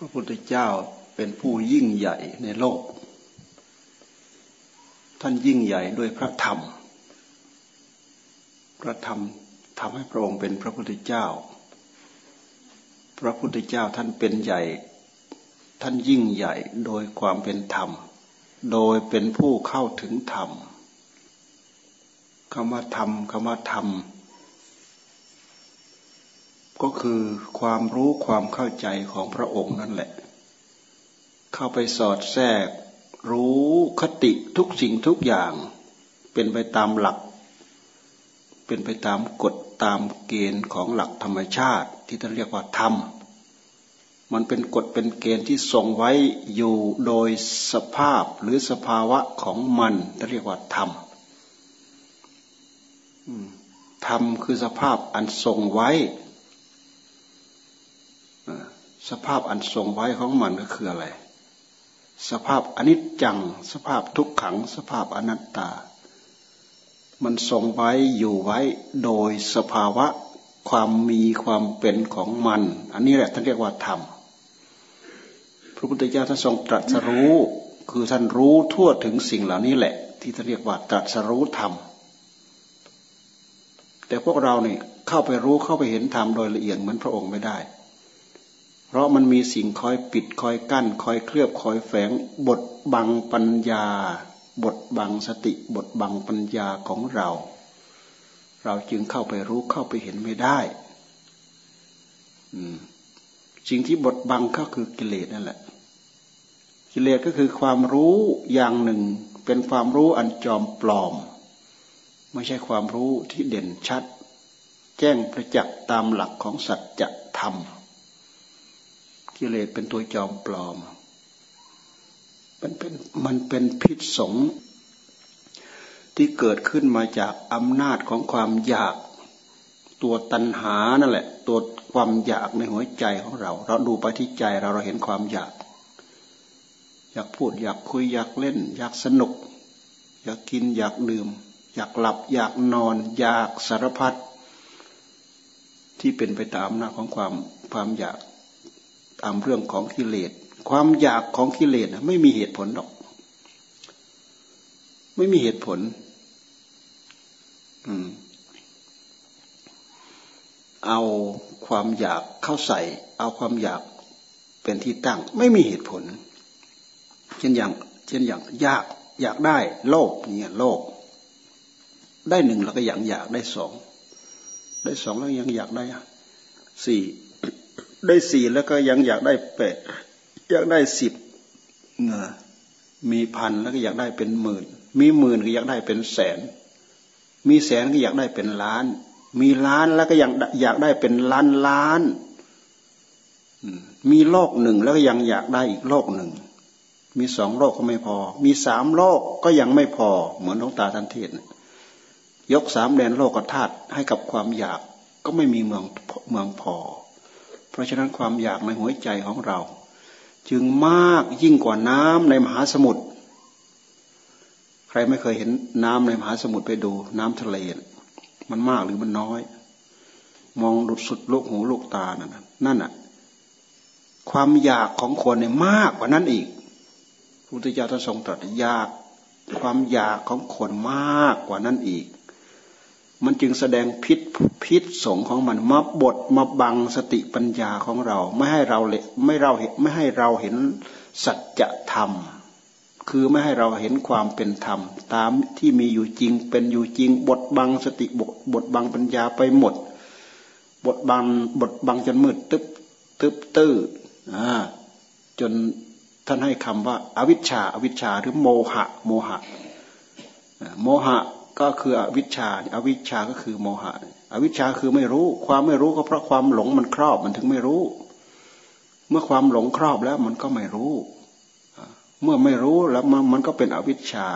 พระพุทธเจ้าเป็นผู้ยิ่งใหญ่ในโลก ท่านยิ่งใหญ่ด้วยพระธรรม พระธรรมทำให้พระองค์เป็นพระพุทธเจ้า พระพุทธเจ้าท่านเป็นใหญ่ ท่านยิ่งใหญ่โดยความเป็นธรรม โดยเป็นผู้เข้าถึงธรรมคำว่าธรรมคำว่าธรรม ก็คือความรู้ความเข้าใจของพระองค์นั่นแหละ เข้าไปสอดแทรก รู้คติทุกสิ่งทุกอย่าง เป็นไปตามหลัก เป็นไปตามกฎตามเกณฑ์ของหลักธรรมชาติ ที่ท่านเรียกว่าธรรม มันเป็นกฎเป็นเกณฑ์ที่ทรงไว้อยู่โดยสภาพหรือสภาวะของมันท่านเรียกว่าธรรมธรรมคือสภาพอันทรงไว้ สภาพอันทรงไว้ของมันก็คืออะไร สภาพอนิจจัง สภาพทุกขัง สภาพอนัตตา มันทรงไว้อยู่ไว้โดยสภาวะความมีความเป็นของมัน อันนี้แหละท่านเรียกว่าธรรม พระพุทธเจ้าท่านทรงตรัสรู้คือท่านรู้ทั่วถึงสิ่งเหล่านี้แหละ ที่ท่านเรียกว่าตรัสรู้ธรรม แต่พวกเราเนี่ยเข้าไปรู้เข้าไปเห็นธรรมโดยละเอียดเหมือนพระองค์ไม่ได้ เพราะมันมีสิ่งคอยปิดคอยกั้น คอยเคลือบคอยแฝงบทบังปัญญาบทบังสติบทบังปัญญาของเรา เราจึงเข้าไปรู้เข้าไปเห็นไม่ได้สิ่งที่บทบังก็คือกิเลสนั่นแหละ กิเลสก็คือความรู้อย่างหนึ่ง เป็นความรู้อันจอมปลอม ไม่ใช่ความรู้ที่เด่นชัด แจ้งประจักษ์ตามหลักของสัจธรรม กิเลสเป็นตัวจอมปลอม มันเป็นมันเป็นพิษสงที่เกิดขึ้นมาจากอำนาจของความอยากตัวตัณหานั่นแหละ ตัวความอยากในหัวใจของเรา เราดูไปที่ใจเราเราเห็นความอยาก อยากพูดอยากคุยอยากเล่น อยากสนุก อยากกินอยากดื่ม อยากหลับ อยากนอน อยากสารพัดที่เป็นไปตามหน้าของความความอยาก ตามเรื่องของกิเลส ความอยากของกิเลสไม่มีเหตุผลหรอก ไม่มีเหตุผล อืม เอาความอยากเข้าใส่ เอาความอยากเป็นที่ตั้ง ไม่มีเหตุผล เช่นอย่าง เช่นอย่างอยากอยากได้โลภเนี่ยโลภได้หนึ่งแล้วก็อยากอยากได้สองได้สองแล้วยังอยากได้สี่ ได้สี่แล้วก็ยังอยากได้แปดอยากได้สิบเงอมีพันแล้วก็อยากได้เป็นหมื่น มีหมื่นก็อยากได้เป็นแสน มีแสนก็อยากได้เป็นล้าน มีล้านแล้วก็ยังอยากได้เป็นล้านล้าน มีโลกหนึ่งแล้วก็ยังอยากได้อีกโลกหนึ่ง มีสองโลกก็ไม่พอ มีสามโลกก็ยังไม่พอ เหมือนหลวงตาท่านเทศนยกสามแดนโลกธาตุให้กับความอยากก็ไม่มีเมืองเมืองพอ เพราะฉะนั้นความอยากในหัวใจของเรา จึงมากยิ่งกว่าน้ำในมหาสมุทรใครไม่เคยเห็นน้ำในมหาสมุทรไปดู น้ำทะเล มันมากหรือมันน้อย มองดุดสุดลูกหูลูกตานั่นนั่นอะความอยากของคนเนี่ยมากกว่านั้นอีกพุทธเจ้าท่านทรงตรัสอยากความอยากของคนมากกว่านั้นอีก มันจึงแสดงพิษพิษสงของมันมาบดมาบังสติปัญญาของเรา ไม่ให้เราเลไม่เราเห็นไม่ให้เราเห็นสัจธรรม คือไม่ให้เราเห็นความเป็นธรรม ตามที่มีอยู่จริงเป็นอยู่จริงบทบังสติบทบทบังปัญญาไปหมดบทบังบทบังจนมืดตึ๊บตึ๊บตื้ออ่าจนท่านให้คำว่าอาวิชชาอาวิชชาหรือโมหะ โมหะ โมหะ ก็คืออวิชชาอวิชชาก็คือโมหะ อวิชชาคือไม่รู้ ความไม่รู้ก็เพราะความหลงมันครอบมันถึงไม่รู้ เมื่อความหลงครอบแล้วมันก็ไม่รู้ เมื่อไม่รู้แล้วมันก็เป็นอวิชชา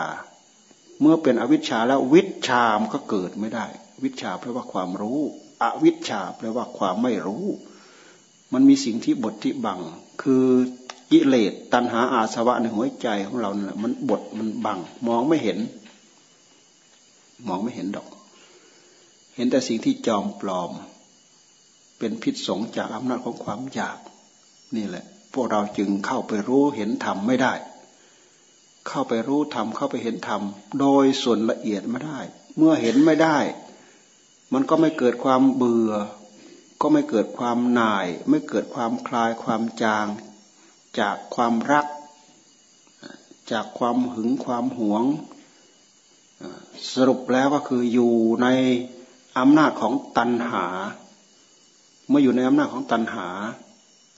เมื่อเป็นอวิชชาแล้ววิชามันก็เกิดไม่ได้ วิชาแปลว่าความรู้ อวิชชาแปลว่าความไม่รู้ มันมีสิ่งที่บทที่บัง คือกิเลสตัณหาอาสวะในหัวใจของเราเนี่ยมันบทมันบังมองไม่เห็น มองไม่เห็นดอก เห็นแต่สิ่งที่จอมปลอม เป็นพิษสงจากอำนาจของความอยาก นี่แหละ พวกเราจึงเข้าไปรู้เห็นธรรมไม่ได้ เข้าไปรู้ธรรมเข้าไปเห็นธรรมโดยส่วนละเอียดไม่ได้ เมื่อเห็นไม่ได้ มันก็ไม่เกิดความเบื่อ ก็ไม่เกิดความหน่าย ไม่เกิดความคลายความจาง จากความรัก จากความหึงความหวง สรุปแล้วก็คืออยู่ในอำนาจของตัณหา เมื่ออยู่ในอำนาจของตัณหา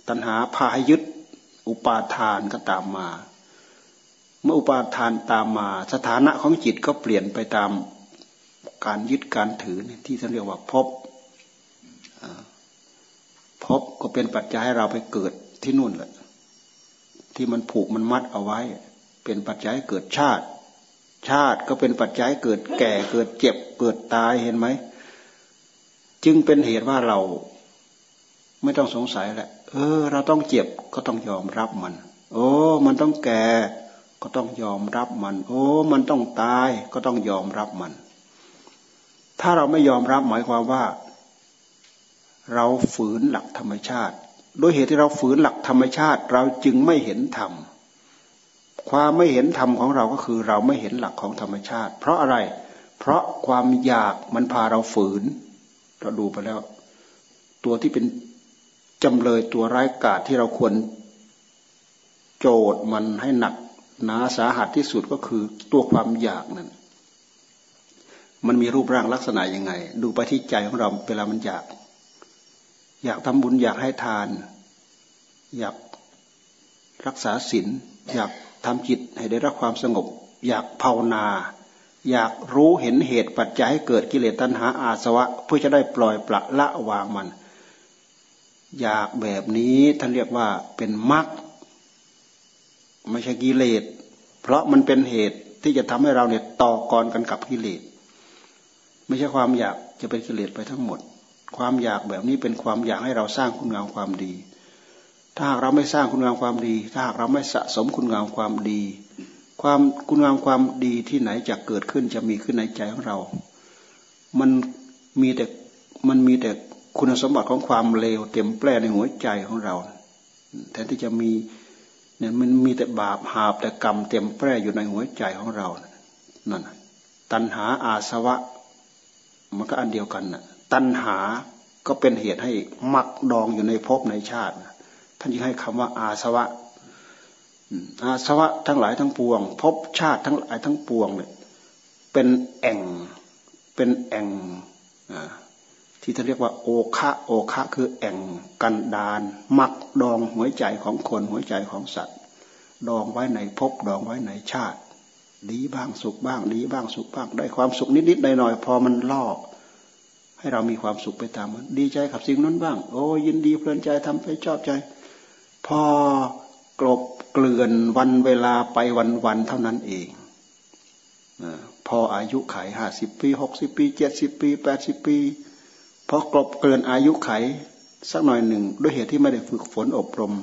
ตัณหาพาให้ยึดอุปาทานก็ตามมา เมื่ออุปาทานตามมา สถานะของจิตก็เปลี่ยนไปตามการยึดการถือที่ท่านเรียกว่าพบพบก็เป็นปัจจัยให้เราไปเกิดที่นู่นแหละที่มันผูกมันมัดเอาไว้ เป็นปัจจัยเกิดชาติ ชาติก็เป็นปัจจัยเกิดแก่เกิดเจ็บเกิดตายเห็นไหม จึงเป็นเหตุว่าเราไม่ต้องสงสัยแหละ เออ เราต้องเจ็บก็ต้องยอมรับมัน โอ้ มันต้องแก่ก็ต้องยอมรับมัน โอ้ มันต้องตายก็ต้องยอมรับมัน ถ้าเราไม่ยอมรับหมายความว่า เราฝืนหลักธรรมชาติโดยเหตุที่เราฝืนหลักธรรมชาติ เราจึงไม่เห็นธรรม ความไม่เห็นธรรมของเราก็คือเราไม่เห็นหลักของธรรมชาติ เพราะอะไร เพราะความอยากมันพาเราฝืน เราดูไปแล้ว ตัวที่เป็นจำเลยตัวร้ายกาจที่เราควรโจดมันให้หนักหนาสาหัสที่สุดก็คือตัวความอยากนั่นมันมีรูปร่างลักษณะยังไง ดูไปที่ใจของเราเวลามันอยาก อยากทำบุญอยากให้ทาน อยากรักษาศีลอยาก ทำจิตให้ได้รับความสงบ อยากภาวนา อยากรู้เห็นเหตุปัจจัยให้เกิดกิเลสตัณหาอาสวะ เพื่อจะได้ปล่อยปละละวางมัน อยากแบบนี้ท่านเรียกว่าเป็นมรรคไม่ใช่กิเลส เพราะมันเป็นเหตุที่จะทำให้เราเนี่ยต่อกรกันกับกิเลส ไม่ใช่ความอยากจะเป็นกิเลสไปทั้งหมด ความอยากแบบนี้เป็นความอยากให้เราสร้างคุณงามความดี ถ้าหากเราไม่สร้างคุณงามความดี ถ้าหากเราไม่สะสมคุณงามความดี ความคุณงามความดีที่ไหนจะเกิดขึ้นจะมีขึ้นในใจของเรา มันมีแต่มันมีแต่คุณสมบัติของความเลวเต็มแปร่ในหัวใจของเราแทนที่จะมีเนี่ยมันมีแต่บาปหาบแต่กรรมเต็มแปร่อยู่ในหัวใจของเรานั่นตัณหาอาสวะ มันก็อันเดียวกันน่ะ ตัณหาก็เป็นเหตุให้มักดองอยู่ในภพในชาติ ท่านจึงให้คำว่าอาสวะอาสวะทั้งหลายทั้งปวงพบชาติทั้งหลายทั้งปวงเนี่ยเป็นแอ่งเป็นแอ่งที่เขานเรียกว่าโอคะโอคะคือแอ่งกันดานมักดองหัวใจของคนหัวใจของสัตว์ ดองไว้ในภพดองไว้ในชาติ ดีบ้างสุขบ้าง ดีบ้างสุขบ้าง ได้ความสุขนิดๆหน่อยๆพอมันล่อให้เรามีความสุขไปตามมันดีใจกับสิ่งนั้นบ้าง โอ้ยินดีเพลินใจทำไปชอบใจ พอกลบเกลื่อนวันเวลาไปวันวันเท่านั้นเองพออายุไขห้าสิบปีหกสิบปีเจ็ดสิบปีแปดสิบปีพอกลบเกลื่อนอายุไขสักหน่อยหนึ่ง ด้วยเหตุที่ไม่ได้ฝึกฝนอบรม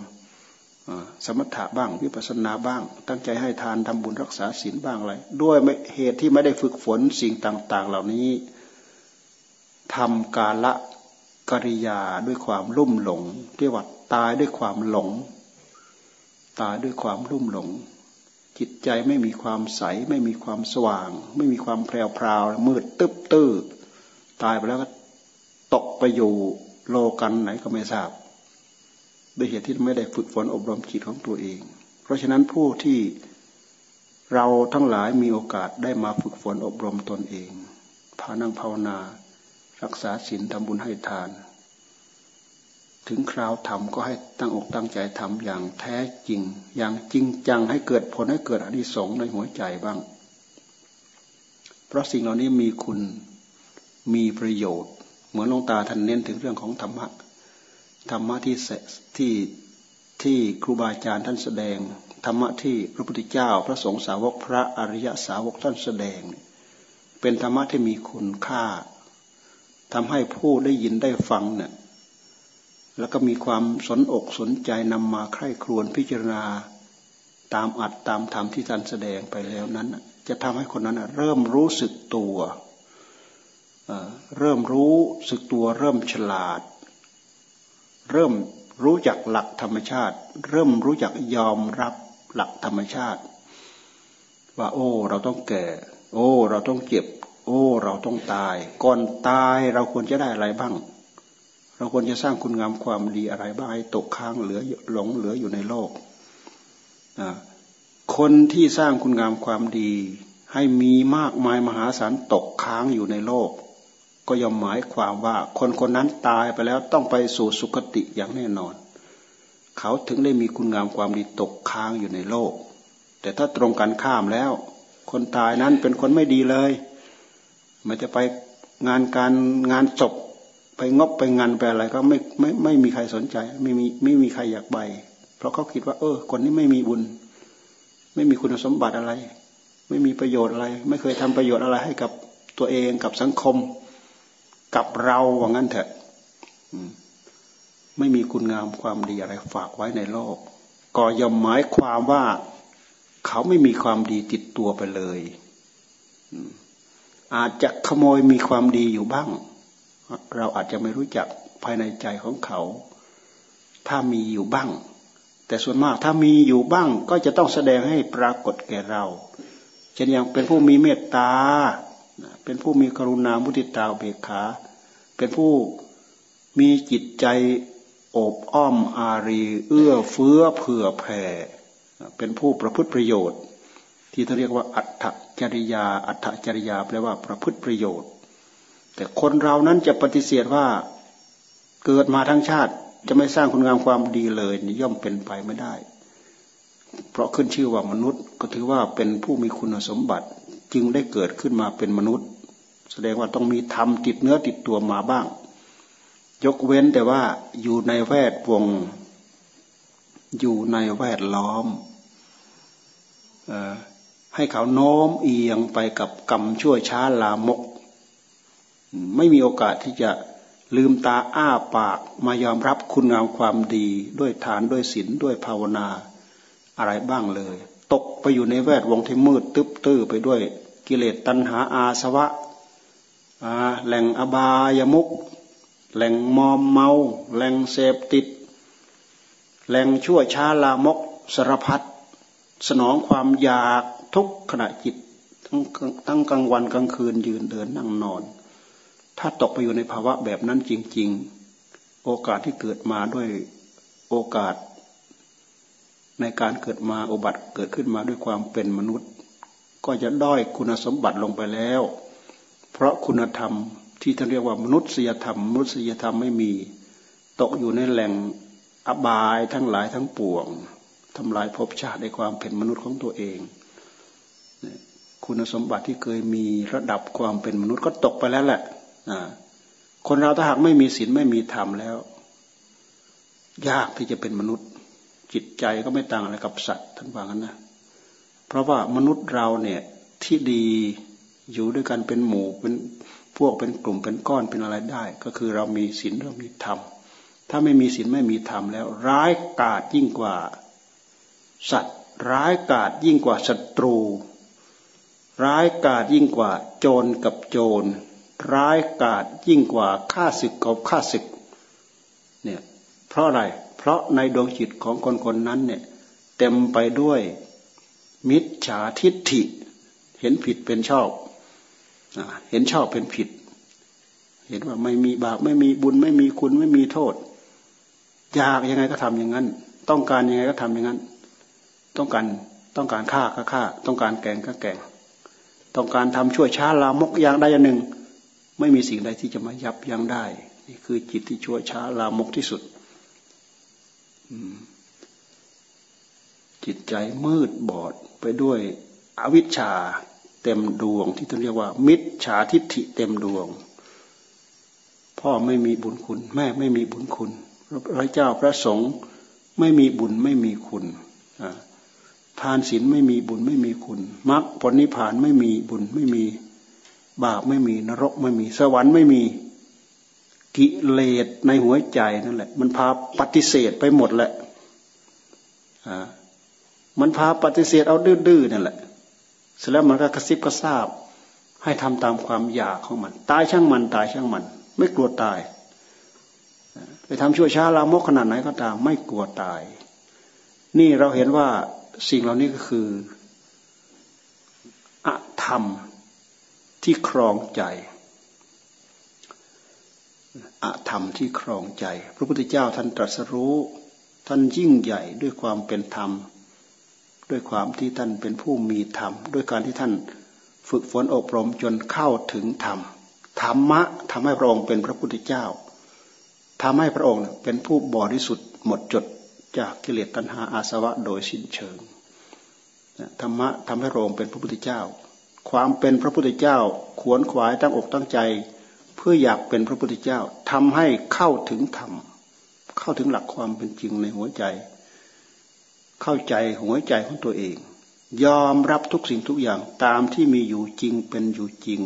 สมถะบ้างวิปัสสนาบ้าง ตั้งใจให้ทานทำบุญรักษาศีลบ้างอะไรด้วยเหตุที่ไม่ได้ฝึกฝนสิ่งต่าง ๆ เหล่านี้ทำกาละกริยาด้วยความลุ่มหลงที่ว่า ตายด้วยความหลง ตายด้วยความรุ่มหลง จิตใจไม่มีความใส ไม่มีความสว่าง ไม่มีความแพรวพราวมืดตึ๊บตื้อตายไปแล้วก็ตกไปอยู่โลกันไหนก็ไม่ทราบด้วยเหตุที่ไม่ได้ฝึกฝนอบรมจิตของตัวเอง เพราะฉะนั้นผู้ที่เราทั้งหลายมีโอกาสได้มาฝึกฝนอบรมตนเองพานั่งภาวนา รักษาศีลทำบุญให้ทาน ถึงคราวทำก็ให้ตั้งอกตั้งใจทำอย่างแท้จริง อย่างจริงจังให้เกิดผลให้เกิดอนิสงส์ในหัวใจบ้าง เพราะสิ่งเหล่านี้มีคุณมีประโยชน์ เหมือนลงตาท่านเน้นถึงเรื่องของธรรมะธรรมะที่ที่ที่ครูบาอาจารย์ท่านแสดง ธรรมะที่พระพุทธเจ้า พระสงฆ์สาวกพระอริยสาวกท่านแสดง เป็นธรรมะที่มีคุณค่าทำให้ผู้ได้ยินได้ฟังเนี่ย แล้วก็มีความสนอกสนใจนำมาใคร่ครวญพิจารณาตามอัดตามธรรมที่ท่านแสดงไปแล้วนั้น จะทำให้คนนั้นเริ่มรู้สึกตัวเริ่มรู้สึกตัวเริ่มฉลาด เริ่มรู้จักหลักธรรมชาติ เริ่มรู้จักยอมรับหลักธรรมชาติ ว่าโอ้เราต้องแก่ โอ้ เราต้องเจ็บ โอ้ เราต้องตาย ก่อนตายเราควรจะได้อะไรบ้าง เราควรจะสร้างคุณงามความดีอะไรบ้างให้ตกค้างเหลือหลงเหลืออยู่ในโลก คนที่สร้างคุณงามความดี ให้มีมากมายมหาศาลตกค้างอยู่ในโลก ก็ย่อมหมายความว่าคนคนนั้นตายไปแล้วต้องไปสู่สุคติอย่างแน่นอน เขาถึงได้มีคุณงามความดีตกค้างอยู่ในโลก แต่ถ้าตรงกันข้ามแล้ว คนตายนั้นเป็นคนไม่ดีเลย มันจะไปงานการงานศพ ไปงบไปงานไปอะไรก็ไม่ไม่ไม่มีใครสนใจ ไม่มีไม่มีใครอยากไป เพราะเขาคิดว่า เออ คนนี้ไม่มีบุญ ไม่มีคุณสมบัติอะไร ไม่มีประโยชน์อะไร ไม่เคยทำประโยชน์อะไรให้กับตัวเองกับสังคม กับเราว่างั้นเถอะไม่มีคุณงามความดีอะไรฝากไว้ในโลก ก็ย่อมหมายความว่าเขาไม่มีความดีติดตัวไปเลยอาจจะขโมยมีความดีอยู่บ้าง เราอาจจะไม่รู้จักภายในใจของเขา ถ้ามีอยู่บ้าง แต่ส่วนมากถ้ามีอยู่บ้างก็จะต้องแสดงให้ปรากฏแก่เราเช่นอย่างเป็นผู้มีเมตตา เป็นผู้มีกรุณามุติตาเบกขา เป็นผู้มีจิตใจโอบอ้อมอารี เอื้อเฟื้อเผื่อแผ่ เป็นผู้ประพฤติประโยชน์ ที่เขาเรียกว่าอัตจริยา อัตจริยาแปลว่าประพฤติประโยชน์ แต่คนเรานั้นจะปฏิเสธว่าเกิดมาทั้งชาติจะไม่สร้างคุณงามความดีเลยย่อมเป็นไปไม่ได้ เพราะขึ้นชื่อว่ามนุษย์ก็ถือว่าเป็นผู้มีคุณสมบัติจึงได้เกิดขึ้นมาเป็นมนุษย์ แสดงว่าต้องมีธรรมติดเนื้อติดตัวมาบ้าง ยกเว้นแต่ว่าอยู่ในแวดวง อยู่ในแวดล้อมอให้เขาโน้มเอียงไปกับกรรมชั่วช้าลามก ไม่มีโอกาสที่จะลืมตาอ้าปากมายอมรับคุณงามความดีด้วยฐานด้วยศีลด้วยภาวนาอะไรบ้างเลย ตกไปอยู่ในแวดวงที่มืดตึ๊บตื้อไปด้วยกิเลสตัณหาอาสวะแหล่งอบายมุกแหล่งมอมเมา แหล่งเสพติด แหล่งชั่วช้าลามกสารพัดสนองความอยากทุกขณะจิตทั้งทั้งกลางวันกลางคืนยืนเดินนั่งนอน ถ้าตกไปอยู่ในภาวะแบบนั้นจริง ๆ โอกาสที่เกิดมาด้วยโอกาส ในการเกิดมาอุบัติเกิดขึ้นมาด้วยความเป็นมนุษย์ ก็จะด้อยคุณสมบัติลงไปแล้ว เพราะคุณธรรมที่ท่านเรียกว่ามนุษยธรรม มนุษยธรรมไม่มี ตกอยู่ในแหล่งอบายทั้งหลายทั้งปวงทำลายภพชาติในความเป็นมนุษย์ของตัวเอง คุณสมบัติที่เคยมีระดับความเป็นมนุษย์ก็ตกไปแล้วแหละ คนเราถ้าหากไม่มีศีลไม่มีธรรมแล้ว ยากที่จะเป็นมนุษย์ จิตใจก็ไม่ต่างอะไรกับสัตว์ท่านว่างั้นนะเพราะว่ามนุษย์เราเนี่ยที่ดีอยู่ด้วยกันเป็นหมู่เป็นพวกเป็นกลุ่มเป็นก้อนเป็นอะไรได้ ก็คือเรามีศีลเรามีธรรมถ้าไม่มีศีลไม่มีธรรมแล้ว ร้ายกาจยิ่งกว่าสัตว์ ร้ายกาจยิ่งกว่าศัตรู ร้ายกาจยิ่งกว่าโจรกับโจร ร้ายกาจยิ่งกว่าฆ่าศึกกับฆ่าศึกเนี่ยเพราะอะไร เพราะในดวงจิตของคนคนนั้นเนี่ยเต็มไปด้วยมิจฉาทิฏฐิ เห็นผิดเป็นชอบเห็นชอบเป็นผิด เห็นว่าไม่มีบาปไม่มีบุญไม่มีคุณไม่มีโทษ อยากยังไงก็ทำอย่างนั้น ต้องการยังไงก็ทำอย่างนั้น ต้องการต้องการฆ่าก็ฆ่า ต้องการแกงก็แกง ต้องการทำชั่วช้าลามกอย่างใดอย่างหนึ่ง ไม่มีสิ่งใดที่จะมายับยั้งได้ นี่คือจิตที่ชั่วช้าลามกที่สุดจิตใจมืดบอดไปด้วยอวิชชาเต็มดวง ที่ท่านเรียกว่า มิจฉาทิฏฐิเต็มดวง พ่อไม่มีบุญคุณ แม่ไม่มีบุญคุณพระเจ้าพระสงฆ์ไม่มีบุญไม่มีคุณทานศีลไม่มีบุญไม่มีคุณมรรคผลนิพพานไม่มีบุญไม่มี บาปไม่มีนรกไม่มี สวรรค์ไม่มีกิเลสในหัวใจนั่นแหละ มันพาปฏิเสธไปหมดแหละอ่ามันพาปฏิเสธเอาดื้อๆนั่นแหละ เสร็จแล้วมันก็กระซิบกระซาบ ให้ทำตามความอยากของมัน ตายช่างมัน ตายช่างมัน ไม่กลัวตาย ไปทำชั่วช้าลามกขนาดไหนก็ตาม ไม่กลัวตาย นี่เราเห็นว่าสิ่งเหล่านี้ก็คืออธรรม ที่ครองใจอธรรมที่ครองใจ พระพุทธเจ้าท่านตรัสรู้ ท่านยิ่งใหญ่ด้วยความเป็นธรรม ด้วยความที่ท่านเป็นผู้มีธรรม ด้วยการที่ท่านฝึกฝนอบรมจนเข้าถึงธรรม ธรรมะทำให้พระองค์เป็นพระพุทธเจ้าทำให้พระองค์เป็นผู้บริสุทธิ์หมดจดจากกิเลสตัณหาอาสวะโดยสิ้นเชิง ธรรมะทำให้พระองค์เป็นพระพุทธเจ้า ความเป็นพระพุทธเจ้าขวนขวายตั้งอกตั้งใจ เพื่ออยากเป็นพระพุทธเจ้าทำให้เข้าถึงธรรมเข้าถึงหลักความเป็นจริงในหัวใจ เข้าใจหัวใจของตัวเอง ยอมรับทุกสิ่งทุกอย่างตามที่มีอยู่จริงเป็นอยู่จริง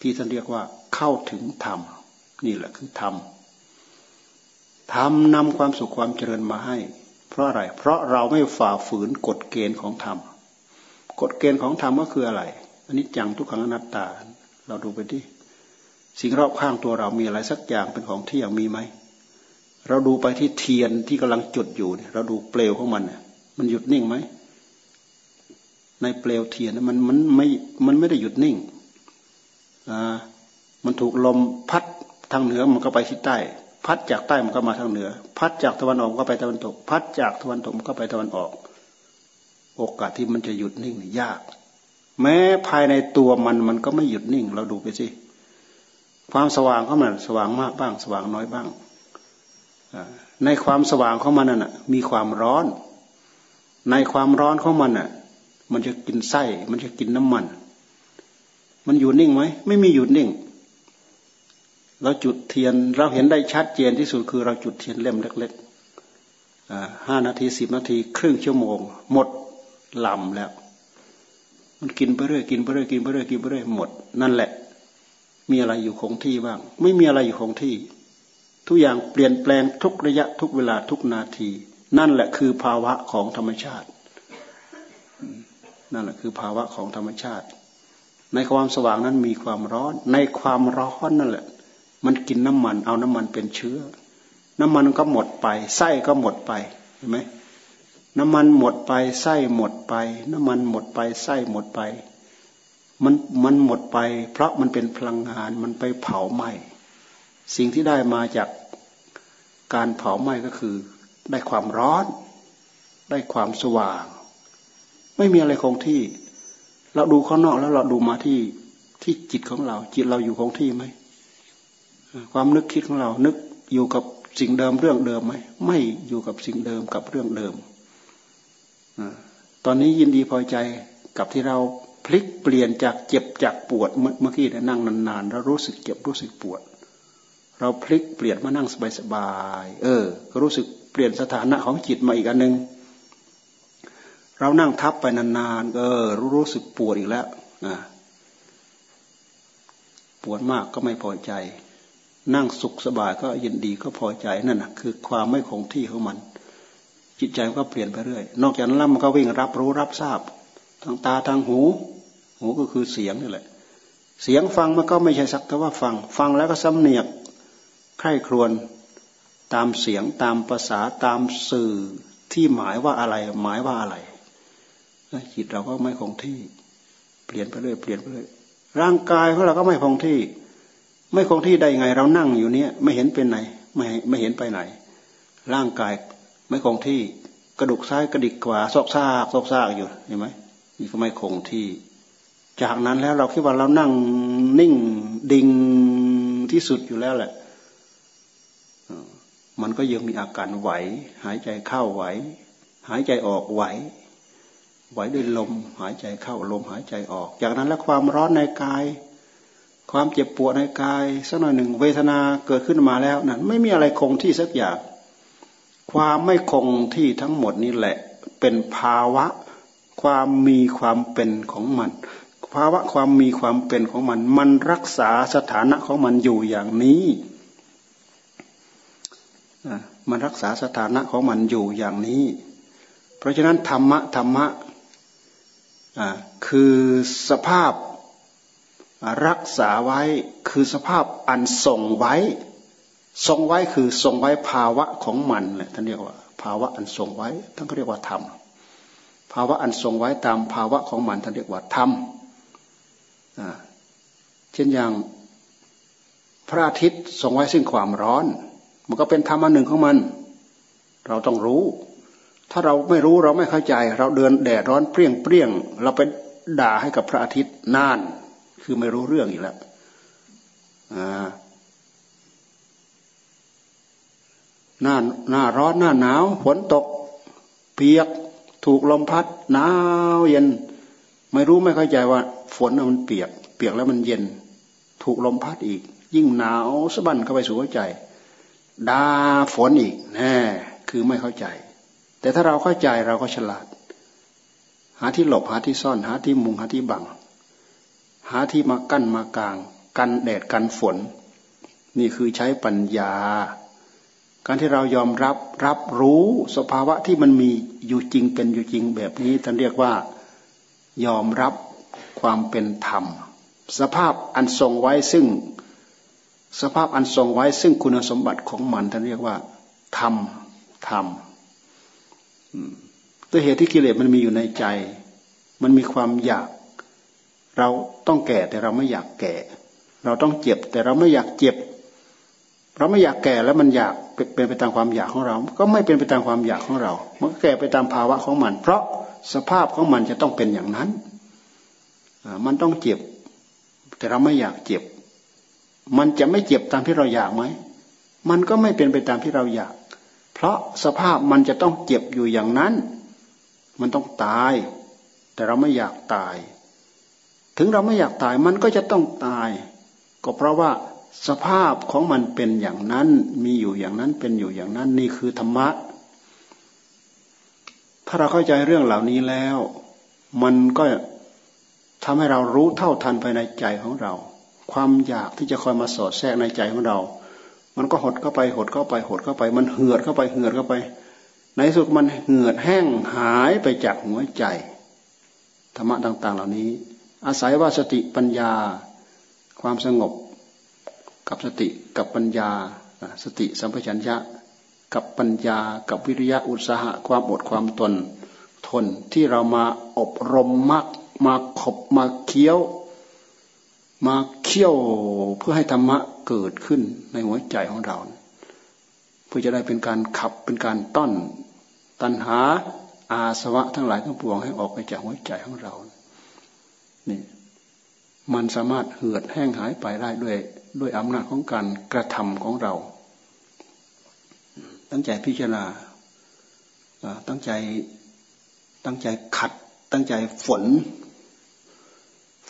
ที่ท่านเรียกว่าเข้าถึงธรรมนี่แหละคือธรรมธรรมนำความสุขความเจริญมาให้ เพราะอะไร เพราะเราไม่ฝ่าฝืนกฎเกณฑ์ของธรรม กฎเกณฑ์ของธรรมก็คืออะไร อันนี้จังทุกขังอนัตตา เราดูไปดิสิ่งรอบข้างตัวเรามีอะไรสักอย่างเป็นของที่ยังมีไหม เราดูไปที่เทียนที่กำลังจุดอยู่เนี่ยเราดูเปลวของมันเนี่ยมันหยุดนิ่งไหมในเปลวเทียนมันมันไม่มันไม่ได้หยุดนิ่งอ่ามันถูกลมพัดทางเหนือมันก็ไปที่ใต้ พัดจากใต้มันก็มาทางเหนือ พัดจากตะวันออกก็ไปตะวันตก พัดจากตะวันตกมันก็ไปตะวันออก โอกาสที่มันจะหยุดนิ่งยาก แม้ภายในตัวมันมันก็ไม่หยุดนิ่ง เราดูไปสิความสว่างของมันสว่างมากบ้าง สว่างน้อยบ้างในความสว่างของมันน่ะ มีความร้อน ในความร้อนของมันน่ะ มันจะกินไส้ มันจะกินน้ำมัน มันอยู่นิ่งไหมไม่มีหยุดนิ่ง เราจุดเทียนเราเห็นได้ชัดเจนที่สุดคือเราจุดเทียนเล่มเล็กๆห้านาทีสิบนาที ครึ่งชั่วโมง หมดลำแล้ว มันกินไปเรื่อยกินไปเรื่อยกินไปเรื่อยกินไปเรื่อยหมด นั่นแหละ มีอะไรอยู่คงที่บ้าง ไม่มีอะไรอยู่คงที่ ทุกอย่างเปลี่ยนแปลงทุกระยะทุกเวลาทุกนาที นั่นแหละคือภาวะของธรรมชาติ นั่นแหละคือภาวะของธรรมชาติ ในความสว่างนั้นมีความร้อน ในความร้อนนั่นแหละ มันกินน้ำมัน เอาน้ำมันเป็นเชื้อ น้ำมันก็หมดไปไส้ก็หมดไปเห็นไหม น้ำมันหมดไปไส้หมดไป น้ำมันหมดไปไส้หมดไป มันมันหมดไป เพราะมันเป็นพลังงานมันไปเผาไหม้สิ่งที่ได้มาจากการเผาไหม้ก็คือ ได้ความร้อน ได้ความสว่าง ไม่มีอะไรคงที่ เราดูข้างนอกแล้วเราดูมาที่ที่จิตของเรา จิตเราอยู่คงที่ไหมความนึกคิดของเรานึกอยู่กับสิ่งเดิมเรื่องเดิมไหมไม่อยู่กับสิ่งเดิมกับเรื่องเดิม ตอนนี้ยินดีพอใจกับที่เราพลิกเปลี่ยนจากเจ็บจากปวดเมื่อกี้นั่งนานๆเรารู้สึกเจ็บรู้สึกปวด เราพลิกเปลี่ยนมานั่งสบายๆเออ ก็รู้สึกเปลี่ยนสถานะของจิตมาอีกอันหนึ่งเรานั่งทับไปนานๆเออรู้รู้สึกปวดอีกแล้วปวดมากก็ไม่พอใจ นั่งสุขสบายก็ยินดีก็พอใจนั่นนะคือความไม่คงที่ของมัน จิตใจก็เปลี่ยนไปเรื่อย นอกจากนั้นมันก็วิ่งรับรู้รับทราบ ทางตาทางหู หูก็คือเสียงนี่แหละ เสียงฟังมันก็ไม่ใช่สักแต่ว่าฟัง ฟังแล้วก็สำเนียกใคร่ครวญตามเสียงตามภาษาตามสื่อที่หมายว่าอะไร หมายว่าอะไรจิตเราก็ไม่คงที่ เปลี่ยนไปเรื่อยเปลี่ยนไปเรื่อยร่างกายของเราก็ไม่คงที่ ไม่คงที่ได้ไงเรานั่งอยู่เนี้ยไม่เห็นเป็นไหน ไม่ไม่เห็นไปไหน ร่างกาย ไม่คงที่กระดูกซ้ายกระดิกขวาซอกซากซอกซากอยู่เห็นไหมนี่ก็ไม่คงที่ จากนั้นแล้วเราคิดว่าเรานั่งนิ่งดิ่งที่สุดอยู่แล้วแหละมันก็ยังมีอาการไหว หายใจเข้าไหว หายใจออกไหว ไหวด้วยลม หายใจเข้าลมหายใจออก จากนั้นแล้วความร้อนในกาย ความเจ็บปวดในกายสักหน่อยหนึ่งเวทนาเกิดขึ้นมาแล้วนั่นไม่มีอะไรคงที่สักอย่าง ความไม่คงที่ทั้งหมดนี้แหละ เป็นภาวะ ความมีความเป็นของมัน ภาวะความมีความเป็นของมัน มันรักษาสถานะของมันอยู่อย่างนี้มันรักษาสถานะของมันอยู่อย่างนี้ เพราะฉะนั้นธรรมะธรรมะคือสภาพรักษาไว้คือสภาพอันส่งไว้ ทรงไว้คือทรงไว้ภาวะของมันแหละท่านเรียกว่า ภาวะอันทรงไว้ท่านก็เรียกว่าธรรมภาวะอันทรงไว้ตามภาวะของมันท่านเรียกว่าธรรมเช่นอย่างพระอาทิตย์ทรงไว้ซึ่งความร้อน มันก็เป็นธรรมอันหนึ่งของมัน เราต้องรู้ ถ้าเราไม่รู้เราไม่เข้าใจ เราเดินแดดร้อนเปรี้ยงเปรี้ยงเราไปด่าให้กับพระอาทิตย์นาน คือไม่รู้เรื่องอีกแล้วอ่า หน้าหน้าร้อนหน้าหนาวฝนตก เปียกถูกลมพัดหนาวเย็น ไม่รู้ไม่เข้าใจว่า ฝนมันเปียก เปียกแล้วมันเย็น ถูกลมพัดอีก ยิ่งหนาวสะบั้นเข้าไปสู่หัวใจดาฝนอีกแน่คือไม่เข้าใจ แต่ถ้าเราเข้าใจเราก็ฉลาด หาที่หลบหาที่ซ่อนหาที่มุงหาที่บัง หาที่มากั้นมากลาง กันแดดกันฝน นี่คือใช้ปัญญา การที่เรายอมรับรับรู้สภาวะที่มันมีอยู่จริงเป็นอยู่จริงแบบนี้ท่านเรียกว่ายอมรับความเป็นธรรม สภาพอันทรงไว้ซึ่ง สภาพอันทรงไว้ซึ่งคุณสมบัติของมันท่านเรียกว่าธรรมธรรมตัวเหตุที่กิเลสมันมีอยู่ในใจ มันมีความอยาก เราต้องแก่แต่เราไม่อยากแก่ เราต้องเจ็บแต่เราไม่อยากเจ็บ เราไม่อยากแก่แล้วมันอยากเป็นไปตามความอยากของเรา ก็ไม่เป็นไปตามความอยากของเรา มันก็แก่ไปตามภาวะของมัน เพราะสภาพของมันจะต้องเป็นอย่างนั้น มันต้องเจ็บ แต่เราไม่อยากเจ็บ มันจะไม่เจ็บตามที่เราอยากไหม มันก็ไม่เป็นไปตามที่เราอยาก เพราะสภาพมันจะต้องเจ็บอยู่อย่างนั้น มันต้องตาย แต่เราไม่อยากตาย ถึงเราไม่อยากตายมันก็จะต้องตาย ก็เพราะว่า สภาพของมันเป็นอย่างนั้นมีอยู่อย่างนั้นเป็นอยู่อย่างนั้นนี่คือธรรมะ ถ้าเราเข้าใจเรื่องเหล่านี้แล้ว มันก็ทำให้เรารู้เท่าทันภายในใจของเรา ความอยากที่จะคอยมาสอดแทรกในใจของเรา มันก็หดเข้าไปหดเข้าไปหดเข้าไป มันเหือดเข้าไปเหือดเข้าไป ในสุดมันเหือดแห้งหายไปจากหัวใจธรรมะต่าง ๆ เหล่านี้ อาศัยว่าสติปัญญา ความสงบ กับสติกับปัญญา สติสัมปชัญญะ กับปัญญา กับวิริยะอุตสาหะความอดความทนทนที่เรามาอบรมมักมาขบมาเคี้ยว มาเคี่ยวเพื่อให้ธรรมะเกิดขึ้นในหัวใจของเรา เพื่อจะได้เป็นการขับเป็นการต้อนตัณหาอาสวะทั้งหลายทั้งปวงให้ออกไปจากหัวใจของเรานี่มันสามารถเหือดแห้งหายไปได้ด้วย ด้วยอำนาจของการกระทำของเรา ตั้งใจพิจารณาตั้งใจตั้งใจขัด ตั้งใจฝน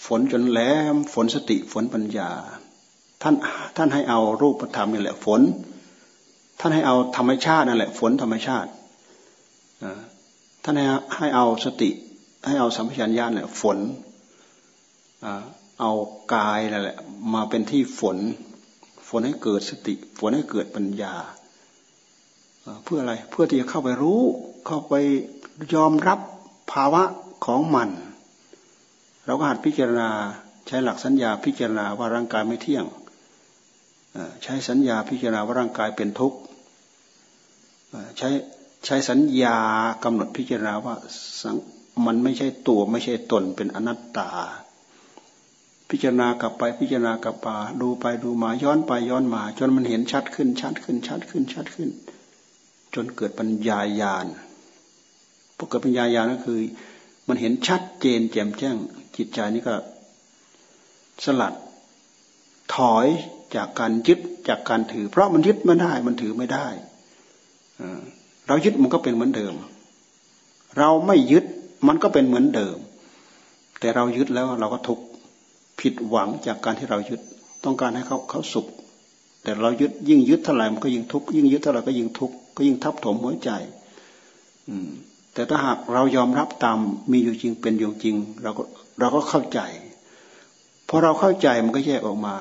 ฝนจนแหลมฝนสติฝนปัญญา ท่านท่านให้เอารูปธรรมนี่แหละฝน ท่านให้เอาธรรมชาตินั่นแหละ ฝนธรรมชาติท่านให้ให้เอาสติ ให้เอาสัมผัสญาณแหละฝน เอากายนั่นแหละ มาเป็นที่ฝน ฝนให้เกิดสติ ฝนให้เกิดปัญญา เพื่ออะไรเพื่อที่จะเข้าไปรู้ เข้าไปยอมรับภาวะของมัน เราก็หัดพิจารณาใช้หลักสัญญาพิจารณาว่าร่างกายไม่เที่ยงใช้สัญญาพิจารณาว่าร่างกายเป็นทุกข์ใช้ใช้สัญญากำหนดพิจารณาว่ามันไม่ใช่ตัวไม่ใช่ตนเป็นอนัตตา พิจารณากลับไปพิจารณากลับมาดูไปดูมาย้อนไปย้อนมา จนมันเห็นชัดขึ้นชัดขึ้นชัดขึ้นชัดขึ้น จนเกิดปัญญาญาณพอเกิดปัญญาญาณก็คือ มันเห็นชัดเจนแจ่มแจ้ง จิตใจนี้ก็ สลัดถอยจากการยึดจากการถือ เพราะมันยึดไม่ได้ มันถือไม่ได้เรายึดมันก็เป็นเหมือนเดิม เราไม่ยึดมันก็เป็นเหมือนเดิม แต่เรายึดแล้วเราก็ทุกข์ ผิดหวังจากการที่เรายึด ต้องการให้เขาเขาสุข แต่เรายึดยิ่งยึดเท่าไหร่มันก็ยิ่งทุกข์ยิ่งยึดเท่าไหร่ก็ยิ่งทุกข์ก็ยิ่งทับถมหัวใจ อืม แต่ถ้าหากเรายอมรับตามมีอยู่จริงเป็นอยู่จริง เราก็เราก็เข้าใจพอเราเข้าใจมันก็แยกออกมา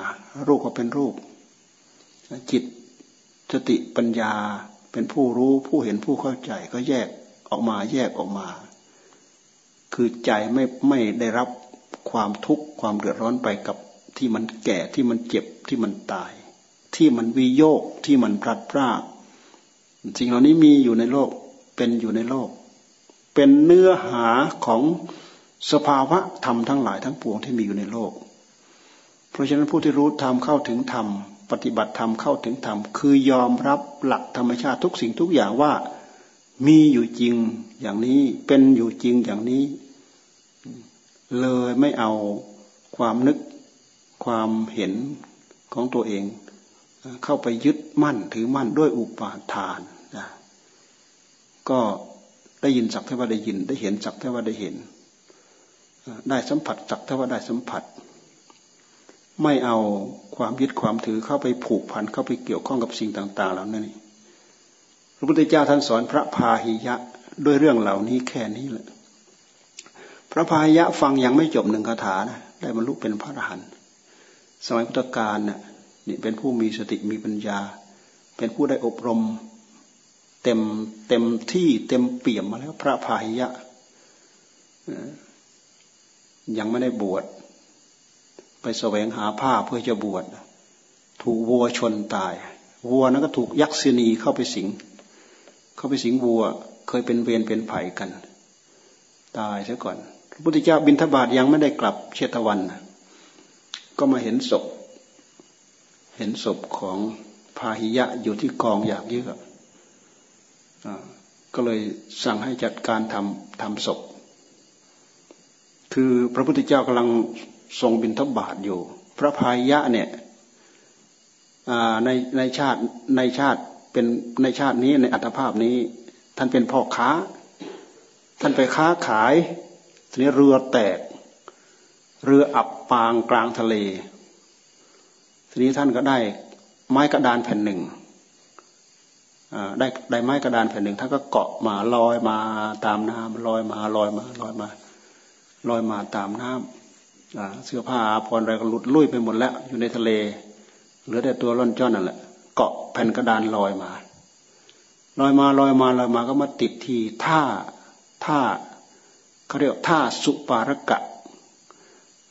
รูปก็เป็นรูป จิตสติปัญญาเป็นผู้รู้ผู้เห็นผู้เข้าใจ ก็แยกออกมาแยกออกมา คือใจไม่ไม่ได้รับ ความทุกข์ความเดือดร้อนไปกับที่มันแก่ที่มันเจ็บที่มันตาย ที่มันวิโยกที่มันพลัดพรากสิ่งเหล่านี้มีอยู่ในโลกเป็นอยู่ในโลก เป็นเนื้อหาของสภาวะธรรมทั้งหลายทั้งปวงที่มีอยู่ในโลก เพราะฉะนั้นผู้ที่รู้ธรรมเข้าถึงธรรมปฏิบัติธรรมเข้าถึงธรรมคือยอมรับหลักธรรมชาติทุกสิ่งทุกอย่างว่ามีอยู่จริงอย่างนี้เป็นอยู่จริงอย่างนี้ เลยไม่เอาความนึกความเห็นของตัวเอง เข้าไปยึดมั่นถือมั่นด้วยอุปาทานนะก็ได้ยินสักเท่าว่าได้ยิน ได้เห็นสักเท่าว่าได้เห็น ได้สัมผัสสักเท่าว่าได้สัมผัส ไม่เอาความยึดความถือเข้าไปผูกพันเข้าไปเกี่ยวข้องกับสิ่งต่าง ๆ เหล่านั้นพระพุทธเจ้าท่านสอนพระพาหิยะด้วยเรื่องเหล่านี้แค่นี้แหละ ระพายะฟังยังไม่จบหนึ่งคาถานะได้บรรลุเป็นพระอรหันต์สมัยพุทธกาลน่ะนี่เป็นผู้มีสติมีปัญญา เป็นผู้ได้อบรม เต็มเต็มที่เต็มเปี่ยมมาแล้วพระพาหิยะยังไม่ได้บวช ไปแสวงหาผ้าเพื่อจะบวชถูกวัวชนตาย วัวนั้นก็ถูกยักษินีเข้าไปสิง เข้าไปสิงวัว เคยเป็นเวรเป็นไผ่กัน ตายซะก่อน พระพุทธเจ้าบินทบาทยังไม่ได้กลับเชตวัน ก็มาเห็นศพ เห็นศพของพาหิยะอยู่ที่กองอยากเยอะก็เลยสั่งให้จัดการทำทำศพ คือพระพุทธเจ้ากำลังทรงบินทบาทอยู่ พระพายะเนี่ยในในชาติในชาติเป็นในชาตินี้ในอัตภาพนี้ ท่านเป็นพ่อค้า ท่านไปค้าขาย ทีนี้เรือแตก เรืออับปางกลางทะเล ทีนี้ท่านก็ได้ไม้กระดานแผ่นหนึ่งได้ได้ไม้กระดานแผ่นหนึ่งท่านก็เกาะมาลอยมาตามน้ำลอยมาลอยมาลอยมาลอยมาตามน้ำเสื้อผ้าพรอะไรก็หลุดลุ่ยไปหมดแล้ว อยู่ในทะเล เหลือแต่ตัวร่อนจ้อนนั่นแหละเกาะแผ่นกระดานลอยมาลอยมาลอยมาลอยมาก็มาติดที่ท่าท่า เขาเรียกท่าสุปารกะ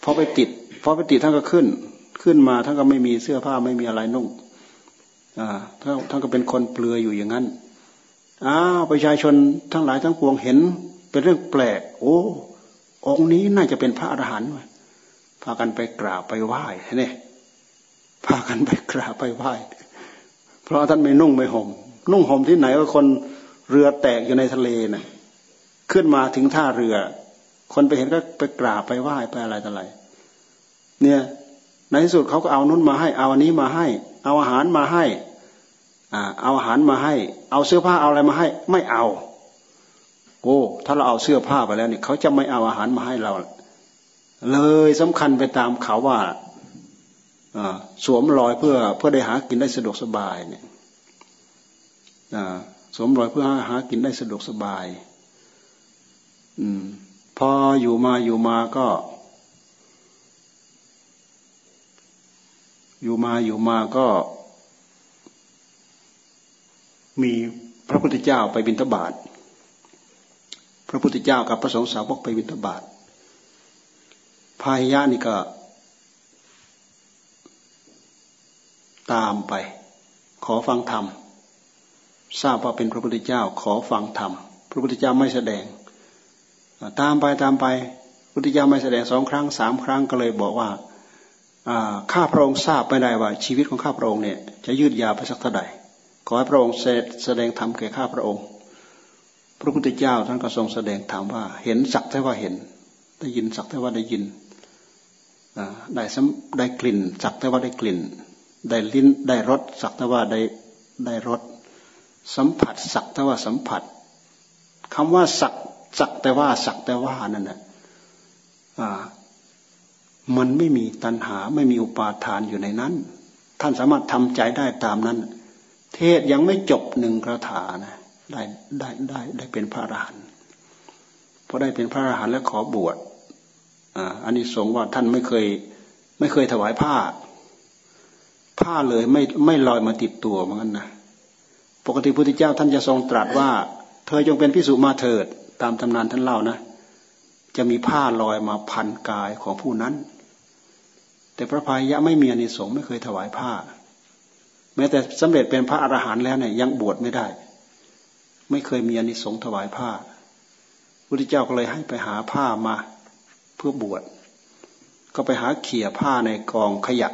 พอไปติดพอไปติดท่านก็ขึ้น ขึ้นมาท่านก็ไม่มีเสื้อผ้าไม่มีอะไรนุ่งอ่าท่านท่านก็เป็นคนเปลือยอยู่อย่างนั้นอ้าวประชาชนทั้งหลายทั้งปวงเห็น เป็นเรื่องแปลก โอ้องค์นี้น่าจะเป็นพระอรหันต์พากันไปกราบไปไหว้เนี่ยพากันไปกราบไปไหว้ เพราะท่านไม่นุ่งไม่ห่มนุ่งห่มที่ไหนก็คนเรือแตกอยู่ในทะเลนะ่ะ ขึ้นมาถึงท่าเรือ คนไปเห็นก็ไปกราบไปไหว้ไปอะไรต่ออะไร เนี่ย ในที่สุดเขาก็เอานุ่นมาให้ เอาอันนี้มาให้ เอาอาหารมาให้ อ่า เอาอาหารมาให้ เอาเสื้อผ้าเอาอะไรมาให้ ไม่เอา โอ้ ถ้าเราเอาเสื้อผ้าไปแล้วเนี่ยเขาจะไม่เอาอาหารมาให้เรา เลยสำคัญไปตามเขาว่าสวมรอยเพื่อเพื่อได้หากินได้สะดวกสบายเนี่ยสวมรอยเพื่อหากินได้สะดวกสบาย อืม พออยู่มาอยู่มาก็ อยู่มาอยู่มาก็ มีพระพุทธเจ้าไปบิณฑบาตพระพุทธเจ้ากับพระสงฆ์สาวกไปบิณฑบาตพายยะนี่ก็ ตามไป ขอฟังธรรมทราบว่าเป็นพระพุทธเจ้า ขอฟังธรรมพระพุทธเจ้าไม่แสดง ตามไปตามไปพุทธเจ้าไม่แสดงสองครั้งสามครั้งก็เลยบอกว่าข้าพระองค์ทราบไม่ได้ว่า ชีวิตของข้าพระองค์เนี่ยจะยืดยาวไปสักเท่าใดขอให้พระองค์แสดงธรรมแก่ข้าพระองค์ พระพุทธเจ้าท่านก็ทรงแสดงธรรมว่า เห็นสักแต่ว่าเห็น ได้ยินสักแต่ว่าได้ยินได้ได้กลิ่น สักแต่ว่าได้กลิ่น ได้ลิ้นได้รสสักแต่ว่าได้ได้รสสัมผัสสักแต่ว่าสัมผัสคำว่าสัก สักแต่ว่าสักแต่ว่านั่นแหละมันไม่มีตัณหาไม่มีอุปาทานอยู่ในนั้น ท่านสามารถทำใจได้ตามนั้น เทศยังไม่จบหนึ่งคาถานะได้ได้ได้ได้เป็นพระอรหันต์พอได้เป็นพระอรหันต์แล้วขอบวชอันนี้สงว่าท่านไม่เคยไม่เคยถวายผ้า ผ้าเลยไม่ไม่ลอยมาติดตัวเหมือนกันนะปกติพระพุทธเจ้าท่านจะทรงตรัสว่า เธอจงเป็นพิสุมาเถิด ตามตำนานท่านเล่านะ จะมีผ้าลอยมาพันกายของผู้นั้น แต่พระพายะไม่มีอนิสงส์ไม่เคยถวายผ้า แม้แต่สำเร็จเป็นพระอรหันต์แล้วเนี่ยยังบวชไม่ได้ ไม่เคยมีอนิสงส์ถวายผ้าพุทธเจ้าก็เลยให้ไปหาผ้ามาเพื่อบวชก็ไปหาเขี่ยผ้าในกองขยะ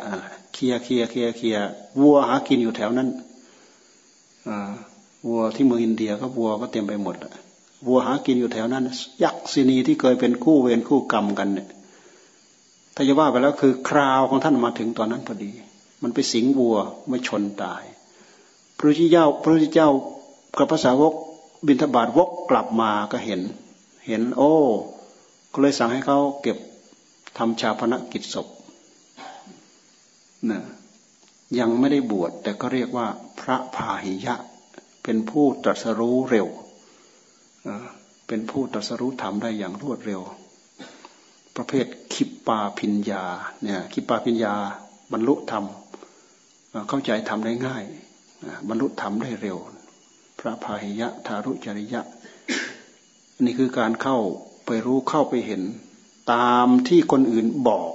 เขี่ยเขี่ยเขี่ยเขี่ยวัวหากินอยู่แถวนั้นวัวที่เมืองอินเดียก็วัวก็เต็มไปหมด วัวหากินอยู่แถวนั้น ยักษ์ศินีที่เคยเป็นคู่เวรคู่กรรมกันเนี่ยถ้าจะว่าไปแล้วคือคราวของท่านมาถึงตอนนั้นพอดี มันไปสิงวัวไม่ชนตาย พระพุทธเจ้าพระพุทธเจ้ากับภาษาวกบินทบาทวกกลับมาก็เห็น เห็นโอ้ก็เลยสั่งให้เขาเก็บทำชาพนกิจศพนะยังไม่ได้บวชแต่ก็เรียกว่าพระพาหิยะ เป็นผู้ตรัสรู้เร็ว เป็นผู้ตรัสรู้ธรรมได้อย่างรวดเร็ว ประเภทคิปปาพิญญาเนี่ยคิปปาพิญญาบรรลุธรรมเข้าใจธรรมได้ง่ายบรรลุธรรมได้เร็ว พระพาหิยะทารุจริยะ นี่คือการเข้าไปรู้เข้าไปเห็น ตามที่คนอื่นบอก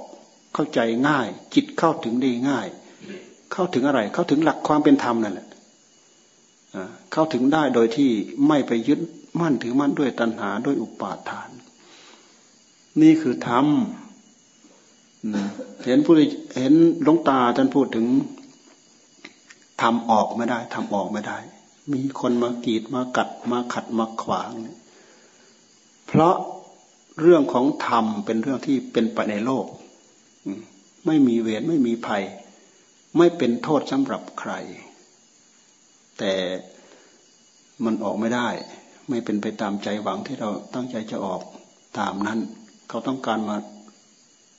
เข้าใจง่าย จิตเข้าถึงได้ง่าย เข้าถึงอะไร เข้าถึงหลักความเป็นธรรมนั่นแหละเข้าถึงได้โดยที่ไม่ไปยึด มั่นถือมั่นด้วยตัณหาด้วยอุปาทาน นี่คือธรรมเห็นผู้เห็นลงตาท่านพูดถึงทำออกไม่ได้ทำออกไม่ได้ มีคนมากีดมากัดมาขัดมาขวาง เพราะเรื่องของธรรมเป็นเรื่องที่เป็นไปในโลก ไม่มีเวรไม่มีภัย ไม่เป็นโทษสำหรับใคร แต่มันออกไม่ได้ ไม่เป็นไปตามใจหวังที่เราตั้งใจจะออกตามนั้น เขาต้องการมา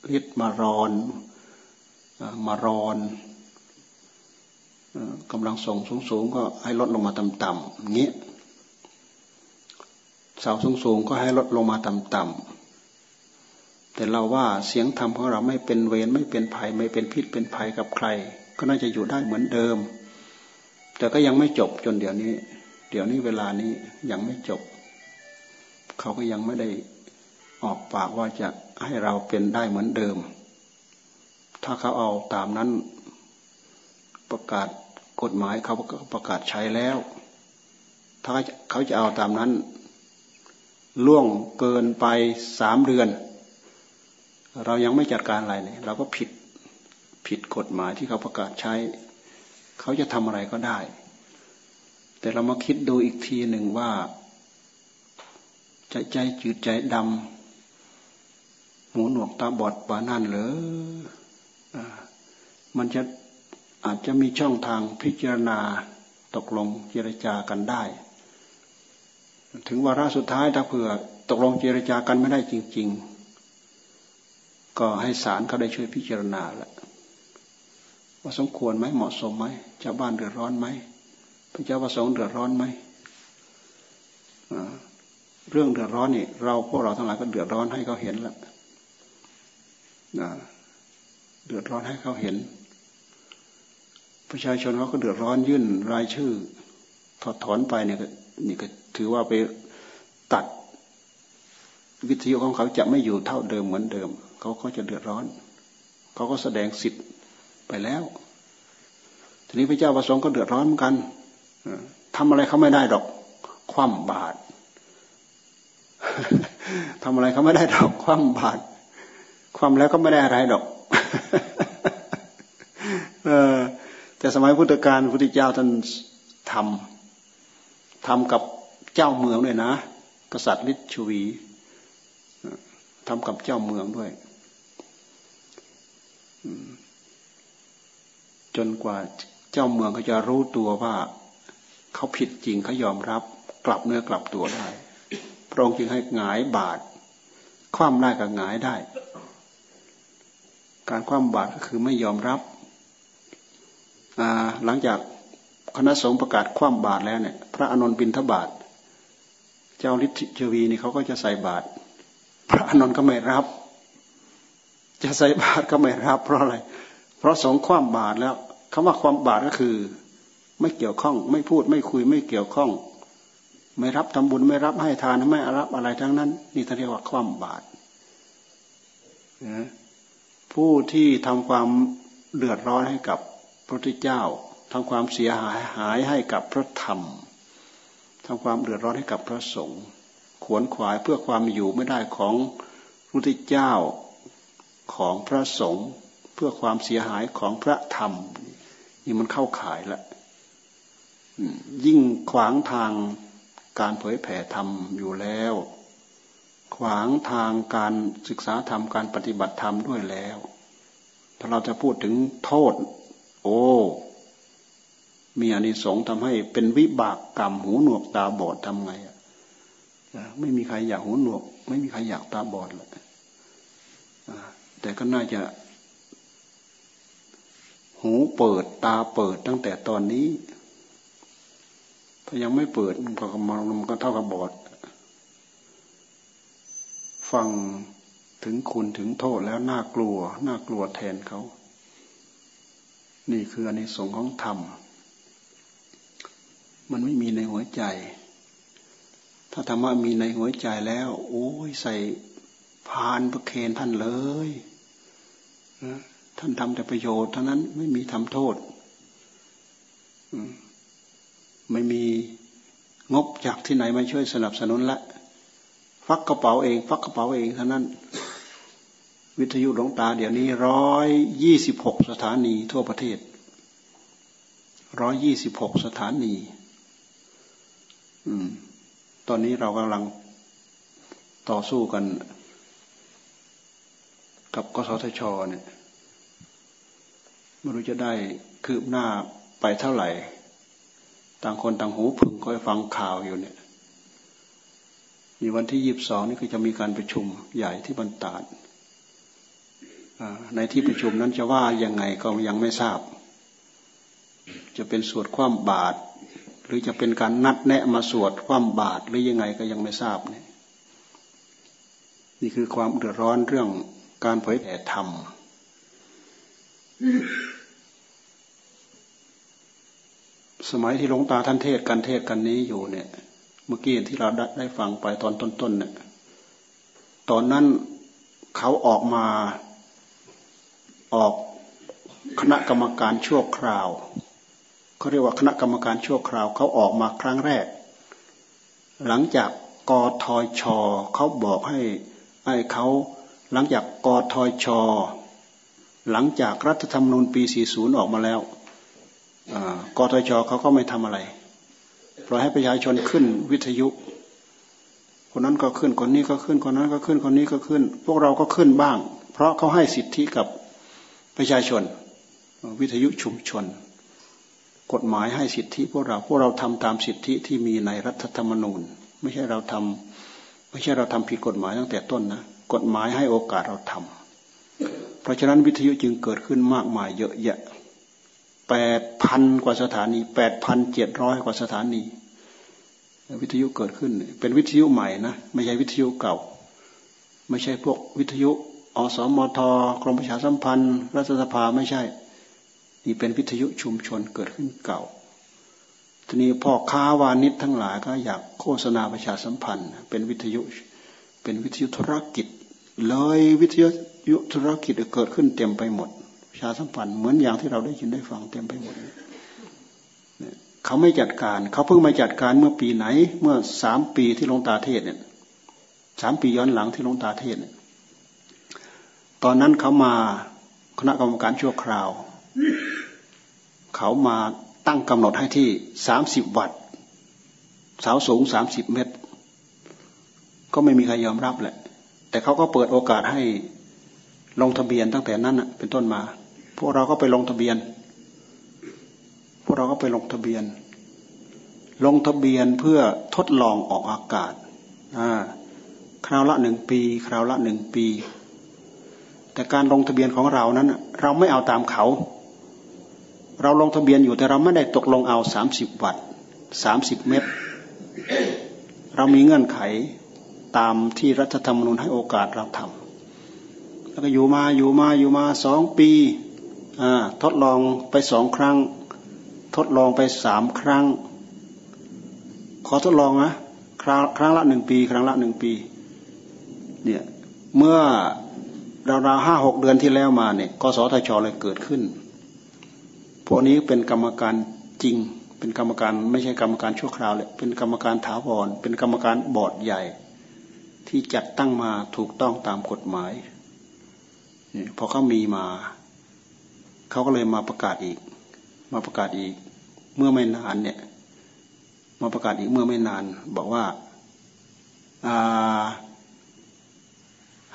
รียดมารอนมารอนกำลังส่งสูงๆก็ให้ลดลงมาต่ำๆอย่างนี้เสาสูงสูงก็ให้ลดลงมาต่ำๆแต่เราว่าเสียงธรรมของเราไม่เป็นเวรไม่เป็นภัยไม่เป็นพิษเป็นภัยกับใคร ก็น่าจะอยู่ได้เหมือนเดิม แต่ก็ยังไม่จบจนเดี๋ยวนี้ เดี๋ยวนี้เวลานี้ยังไม่จบ เขาก็ยังไม่ได้ออกปากว่าจะให้เราเป็นได้เหมือนเดิม ถ้าเขาเอาตามนั้นประกาศกฎหมายเขาประกาศใช้แล้ว ถ้าเขาจะเอาตามนั้น ล่วงเกินไปสามเดือน เรายังไม่จัดการอะไรเลยเราก็ผิดผิดกฎหมายที่เขาประกาศใช้ เขาจะทำอะไรก็ได้ แต่เรามาคิดดูอีกทีหนึ่งว่าใจใจจืดใจดำหูหนวกตาบอดปานั่นเหรอมันจะอาจจะมีช่องทางพิจารณาตกลงเจรจากันได้ ถึงวาระสุดท้ายถ้าเผื่อตกลงเจรจากันไม่ได้จริง ๆ ก็ให้ศาลเขาได้ช่วยพิจารณาแหละว่าสมควรไหมเหมาะสมไหมชาวบ้านเดือดร้อนไหม ระเจ้าประสงค์เดือดร้อนไหมเรื่องเดือดร้อนนี่เราพวกเราทั้งหลายก็เดือดร้อนให้เขาเห็นแล้วเดือดร้อนให้เขาเห็น ประชาชนเขาก็เดือดร้อนยื่นรายชื่อ ถอดถอนไปเนี่ยนี่ก็ถือว่าไปตัดวิทยุของเขาจะไม่อยู่เท่าเดิมเหมือนเดิม เขาก็จะเดือดร้อน เขาก็แสดงสิทธิ์ไปแล้ว ทีนี้พระเจ้าประสงค์ก็เดือดร้อนเหมือนกัน ทำอะไรเขาไม่ได้ดอก คว่ำบาตรทำอะไรเขาไม่ได้ดอกคว่ำบาตรคว่ำแล้วก็ไม่ได้อะไรดอกเออแต่สมัยพุทธกาลพุทธเจ้าท่านทำทำกับเจ้าเมืองด้วยนะ กษัตริย์ฤทธิ์ชวีทำกับเจ้าเมืองด้วยจนกว่าเจ้าเมืองเขาจะรู้ตัวว่า เขาผิดจริงเขายอมรับกลับเนื้อกลับตัวได้ พระองค์จึงให้หงายบาทคว่ำได้กับหงายได้ การคว่ำบาตรก็คือไม่ยอมรับ หลังจากคณะสงฆ์ประกาศคว่ำบาตรแล้วเนี่ย พระอนนท์บินทบาท เจ้าฤทธิจวีนี่เขาก็จะใส่บาตรพระอนนท์ก็ไม่รับ จะใส่บาตรก็ไม่รับ เพราะอะไร เพราะสงฆ์คว่ำบาตรแล้วคำว่าความบาตรก็คือ ไม่เกี่ยวข้อง ไม่พูดไม่คุยไม่เกี่ยวข้อง ไม่รับทำบุญไม่รับให้ทานไม่รับอะไรทั้งนั้น นี่ท่านเรียกว่าคว่ำบาตรผู้ที่ทำความเดือดร้อนให้กับพระพุทธเจ้าทำความเสียหายหายให้กับพระธรรมทำความเดือดร้อนให้กับพระสงฆ์ขวนขวายเพื่อความอยู่ไม่ได้ของพระพุทธเจ้าของพระสงฆ์เพื่อความเสียหายของพระธรรม นี่มันเข้าข่ายละ ยิ่งขวางทางการเผยแผ่ธรรมอยู่แล้ว ขวางทางการศึกษาธรรมการปฏิบัติธรรมด้วยแล้ว ถ้าเราจะพูดถึงโทษ โอ้ มีอานิสงส์ทำให้เป็นวิบากกรรมหูหนวกตาบอดทำไงอะไม่มีใครอยากหูหนวก ไม่มีใครอยากตาบอดเลยแต่ก็น่าจะหูเปิดตาเปิดตั้งแต่ตอนนี้ ถ้ายังไม่เปิดมันก็มันก็เท่ากับบอด ฟังถึงคุณถึงโทษแล้วน่ากลัว น่ากลัวแทนเขา นี่คืออันนี้สงของธรรม มันไม่มีในหัวใจ ถ้าธรรมะมีในหัวใจแล้ว โอ้ยใส่พานประเคนท่านเลยท่านทำแต่ประโยชน์เท่านั้นไม่มีทำโทษ ไม่มีงบจากที่ไหนมาช่วยสนับสนุนละฟักกระเป๋าเองฟักกระเป๋าเองเท่านั้น วิทยุหลวงตาเดี๋ยวนี้ร้อยยี่สิบหกสถานีทั่วประเทศร้อยยี่สิบหกสถานี อืม ตอนนี้เรากำลังต่อสู้กัน กับกสทช เนี่ยไม่รู้จะได้คืบหน้าไปเท่าไหร่ ต่างคนต่างหูผึ่งคอยฟังข่าวอยู่เนี่ย มีวันที่ยีิบสองนี่ก็จะมีการประชุมใหญ่ที่บรรดาในที่ประชุมนั้นจะว่ายังไงก็ยังไม่ทราบ จะเป็นสวดความบาตรหรือจะเป็นการนัดแนะมาสวดความบาตรหรือยังไงก็ยังไม่ทราบเนี่ยนี่คือความเดือดร้อนเรื่องการเผยแผ่ธรรม สมัยที่หลวงตาท่านเทศกันเทศกันนี้อยู่เนี่ย เมื่อกี้ที่เราได้ฟังไปตอนต้นๆเนี่ย ตอนนั้นเขาออกมาออกคณะกรรมการชั่วคราวเขาเรียกว่าคณะกรรมการชั่วคราวเขาออกมาครั้งแรก หลังจากกทชเขาบอกให้ให้เขาหลังจากกทชหลังจากรัฐธรรมนูญปี 40 ออกมาแล้ว กทชเขาก็ไม่ทำอะไรปล่อยให้ประชาชนขึ้นวิทยุ คนนั้นก็ขึ้นคนนี้ก็ขึ้นคนนั้นก็ขึ้นคนนี้ก็ขึ้น พวกเราก็ขึ้นบ้าง เพราะเขาให้สิทธิกับประชาชน วิทยุชุมชน กฎหมายให้สิทธิ พวกเราพวกเราทำตามสิทธิที่มีในรัฐธรรมนูญ ไม่ใช่เราทำไม่ใช่เราทำผิดกฎหมายตั้งแต่ต้นนะกฎหมายให้โอกาสเราทำเพราะฉะนั้นวิทยุจึงเกิดขึ้นมากมายเยอะแยะ แปดพันกว่าสถานีแปดพันเจ็ดร้อยกว่าสถานี วิทยุเกิดขึ้น เป็นวิทยุใหม่นะ ไม่ใช่วิทยุเก่า ไม่ใช่พวกวิทยุอสมทกรมประชาสัมพันธ์รัฐสภาไม่ใช่ นี่เป็นวิทยุชุมชนเกิดขึ้นเก่าทีนี้พ่อค้าวานิชทั้งหลายก็อยากโฆษณาประชาสัมพันธ์ เป็นวิทยุเป็นวิทยุธุรกิจ เลยวิทยุธุรกิจเกิดขึ้นเต็มไปหมด ชาสัมพันธ์เหมือนอย่างที่เราได้ยินได้ฟังเต็มไปหมดเขาไม่จัดการเขาเพิ่งมาจัดการเมื่อปีไหน เมื่อสามปีที่ลงตาเทศเนี่ยสามปีย้อนหลังที่ลงตาเทศเนี่ยตอนนั้นเขามาคณะกรรมการชั่วคราว เขามาตั้งกำหนดให้ที่สามสิบวัตต์เสาสูงสามสิบเมตร ก็ไม่มีใครยอมรับแหละ แต่เขาก็เปิดโอกาสให้ลงทะเบียนตั้งแต่นั้นเป็นต้นมา พวกเราก็ไปลงทะเบียน พวกเราก็ไปลงทะเบียน ลงทะเบียนเพื่อทดลองออกอากาศคราวละหนึ่งปี คราวละหนึ่งปี แต่การลงทะเบียนของเรานั้นเราไม่เอาตามเขา เราลงทะเบียนอยู่แต่เราไม่ได้ตกลงเอาสามสิบวัตต์สามสิบเมตร เรามีเงื่อนไขตามที่รัฐธรรมนูญให้โอกาสเราทำแล้วก็อยู่มาอยู่มาอยู่มาสองปี ทดลองไปสองครั้ง ทดลองไปสามครั้ง ขอทดลองนะครั้งครั้งละหนึ่งปี ครั้งละหนึ่งปีเนี่ยเมื่อราวๆห้าหกเดือนที่แล้วมาเนี่ยกสทชเลยเกิดขึ้น พวกนี้เป็นกรรมการจริง เป็นกรรมการไม่ใช่กรรมการชั่วคราวเลยเป็นกรรมการถาวร เป็นกรรมการบอร์ดใหญ่ ที่จัดตั้งมาถูกต้องตามกฎหมายพอเขามีมา เขาก็เลยมาประกาศอีก มาประกาศอีก เมื่อไม่นานเนี่ย มาประกาศอีกเมื่อไม่นาน บอกว่า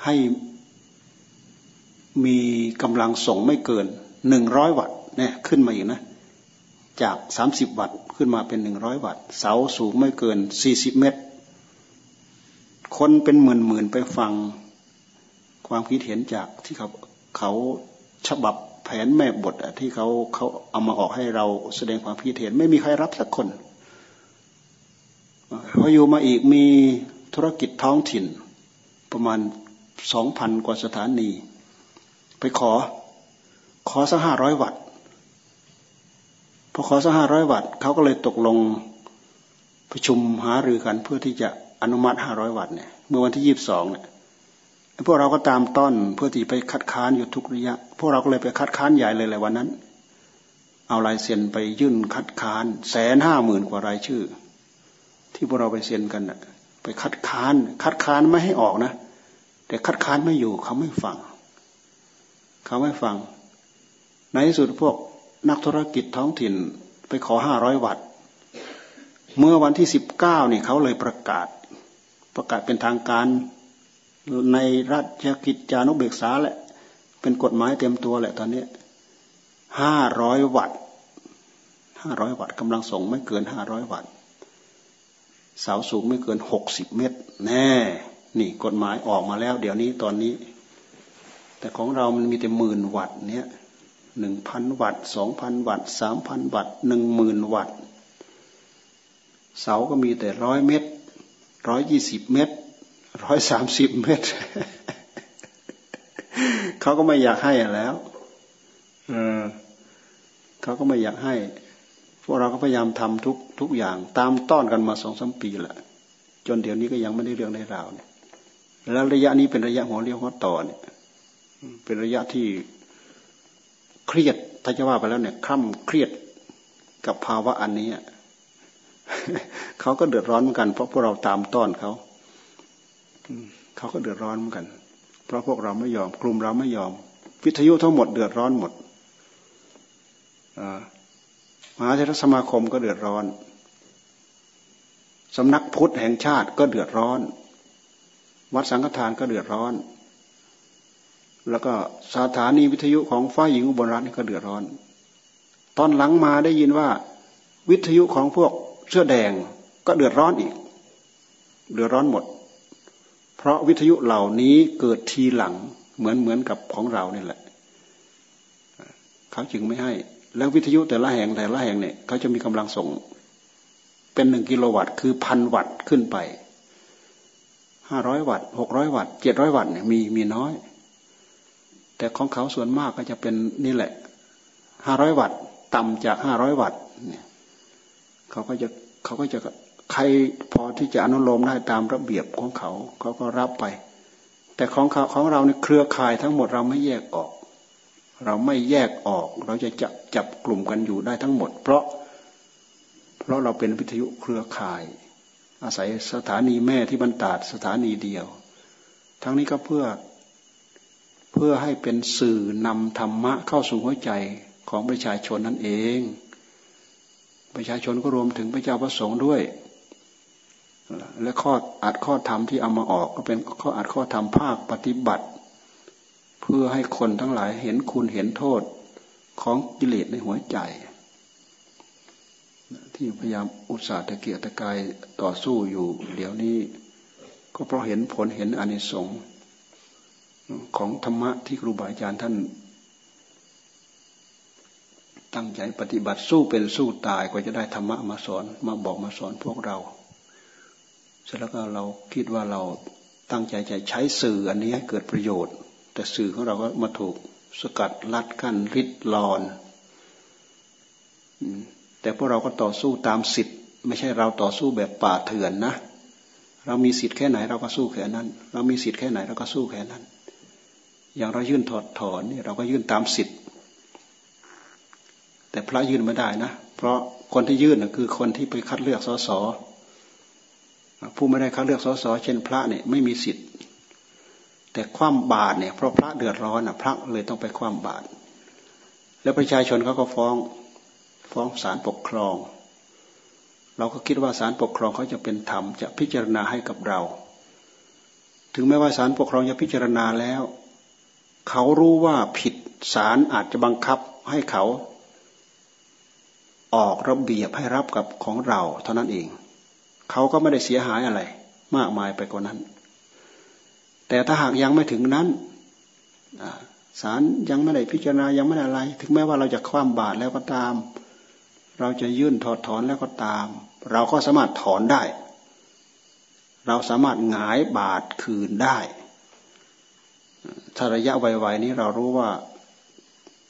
ให้มีกำลังส่งไม่เกินหนึ่งร้อยวัตต์เนี่ยขึ้นมาอีกนะ จากสามสิบวัตต์ขึ้นมาเป็นหนึ่งร้อยวัตต์เสาสูงไม่เกินสี่สิบเมตร คนเป็นหมื่นหมื่นไปฟังความคิดเห็นจากที่เขาเขาฉบับ แผนแม่บทที่เขาเขาเอามาออกให้เราแสดงความคิดเห็นไม่มีใครรับสักคนพออยู่มาอีกมีธุรกิจท้องถิ่น ประมาณสองพันกว่าสถานี ไปขอ ขอสักห้าร้อยวัตต์พอขอสักห้าร้อยวัตต์เขาก็เลยตกลงประชุมหารือกันเพื่อที่จะอนุมัติห้าร้อยวัตต์เนี่ยเมื่อวันที่ยี่สิบสองเนี่ย พวกเราก็ตามต้นเพื่อที่ไปคัดค้านอยู่ทุกระยะ พวกเราก็เลยไปคัดค้านใหญ่เลยแหละวันนั้น เอาลายเซ็นไปยื่นคัดค้านแสนห้าหมื่นกว่ารายชื่อ ที่พวกเราไปเซ็นกันน่ะไปคัดค้าน คัดค้านไม่ให้ออกนะ แต่คัดค้านไม่อยู่เขาไม่ฟัง เขาไม่ฟัง ในที่สุดพวกนักธุรกิจท้องถิ่นไปขอห้าร้อยวัตเมื่อวันที่สิบเก้านี่เขาเลยประกาศ ประกาศเป็นทางการ ในราชกิจจานุเบกษาแหละ เป็นกฎหมายเต็มตัวแหละตอนนี้ห้าร้อยวัตต์ห้าร้อยวัตต์กำลังส่งไม่เกินห้าร้อยวัตต์เสาสูงไม่เกินหกสิบเมตร แน่ นี่กฎหมายออกมาแล้ว เดี๋ยวนี้ตอนนี้ แต่ของเรามันมีแต่หมื่นวัตต์เนี้ยหนึ่งพันวัตต์สองพันวัตต์สามพันวัตต์หนึ่งหมื่นวัตต์เสาก็มีแต่ร้อยเมตรร้อยยี่สิบเมตร ร้อยสามสิบเมตร เขาก็ไม่อยากให้แล้วเออเขาก็ไม่อยากให้ พวกเราก็พยายามทำทุกทุกอย่าง ตามต้อนกันมาสองสมปีละจนเดี๋ยวนี้ก็ยังไม่ได้เรื่องได้ราวเนี่ยแล้วระยะนี้เป็นระยะหัวเรียวหัวต่อเนี่ย เป็นระยะที่เครียดถ้าจะว่าไปแล้วเนี่ยคร่ำเครียดกับภาวะอันนี้เขาก็เดือดร้อนเหมือนกันเพราะพวกเราตามต้อนเขา เขาก็เดือดร้อนเหมือนกัน เพราะพวกเราไม่ยอม กลุ่มเราไม่ยอม วิทยุทั้งหมดเดือดร้อนหมดมหาเทรสมาคมก็เดือดร้อนสำนักพุทธแห่งชาติก็เดือดร้อน วัดสังฆทานก็เดือดร้อน แล้วก็สถานีวิทยุของฝ้ายหญิงอุบลรัตน์ก็เดือดร้อน ตอนหลังมาได้ยินว่า วิทยุของพวกเสื้อแดงก็เดือดร้อนอีก เดือดร้อนหมด เพราะวิทยุเหล่านี้เกิดทีหลังเหมือนเหมือนกับของเราเนี่ยแหละ เขาจึงไม่ให้ แล้ววิทยุแต่ละแห่งแต่ละแห่งเนี่ยเขาจะมีกำลังส่ง เป็นหนึ่งกิโลวัตต์คือพันวัตต์ขึ้นไปห้าร้อยวัตต์หกร้อยวัตต์เจ็ดร้อยวัตต์เนี่ยมีมีน้อย แต่ของเขาส่วนมากก็จะเป็นนี่แหละห้าร้อยวัตต์ต่ำจากห้าร้อยวัตต์เนี่ยเขาก็จะเขาก็จะ ใครพอที่จะอนุโลมได้ตามระเบียบของเขาเขาก็รับไป แต่ของเขาของเราในเครือข่ายทั้งหมดเราไม่แยกออก เราไม่แยกออก เราจะจับจับกลุ่มกันอยู่ได้ทั้งหมด เพราะ เพราะเราเป็นวิทยุเครือข่าย อาศัยสถานีแม่ที่บรรดาสถานีเดียว ทั้งนี้ก็เพื่อเพื่อให้เป็นสื่อนำธรรมะเข้าสู่หัวใจของประชาชนนั่นเอง ประชาชนก็รวมถึงพระเจ้าพระสงฆ์ด้วย และข้ออัดข้อธรรมที่เอามาออกก็เป็นข้ออัดข้อธรรมภาคปฏิบัติ เพื่อให้คนทั้งหลายเห็นคุณเห็นโทษของกิเลสในหัวใจ ที่พยายามอุตสาห์ตะเกียกตะกายต่อสู้อยู่ เดี๋ยวนี้ก็เพราะเห็นผลเห็นอนิสงส์ของธรรมะที่ครูบาอาจารย์ท่าน ตั้งใจปฏิบัติสู้เป็นสู้ตายกว่าจะได้ธรรมะมาสอนมาบอกมาสอนพวกเรา เสร็จแล้วก็เราคิดว่าเราตั้งใจจะใช้สื่ออันนี้ให้เกิดประโยชน์ แต่สื่อของเราก็มาถูกสกัดลัดกั้นริดรอน แต่พวกเราก็ต่อสู้ตามสิทธิ์ไม่ใช่เราต่อสู้แบบป่าเถื่อนนะ เรามีสิทธิ์แค่ไหนเราก็สู้แค่นั้น เรามีสิทธิ์แค่ไหนเราก็สู้แค่นั้น อย่างเรายื่นถอดถอนนี่เราก็ยื่นตามสิทธิ์ แต่พระยื่นไม่ได้นะ เพราะคนที่ยื่นคือคนที่ไปคัดเลือกสส ผู้ไม่ได้คัดเลือกสสเช่นพระเนี่ยไม่มีสิทธิ์ แต่ความบาตเนี่ยเพราะพระเดือดร้อนอะพระเลยต้องไปความบาตแล้วประชาชนเขาก็ฟ้องฟ้องศาลปกครอง เราก็คิดว่าศาลปกครองเขาจะเป็นธรรมจะพิจารณาให้กับเรา ถึงแม้ว่าศาลปกครองจะพิจารณาแล้ว เขารู้ว่าผิดศาลอาจจะบังคับให้เขาออกระเบียบให้รับกับของเราเท่านั้นเอง เขาก็ไม่ได้เสียหายอะไร มากมายไปกว่านั้น แต่ถ้าหากยังไม่ถึงนั้นศาลยังไม่ได้พิจารณายังไม่ได้อะไร ถึงแม้ว่าเราจะคว่ำบาตรแล้วก็ตาม เราจะยื่นถอดถอนแล้วก็ตาม เราก็สามารถถอนได้ เราสามารถหงายบาตรคืนได้ถ้าระยะไวๆนี้เรารู้ว่า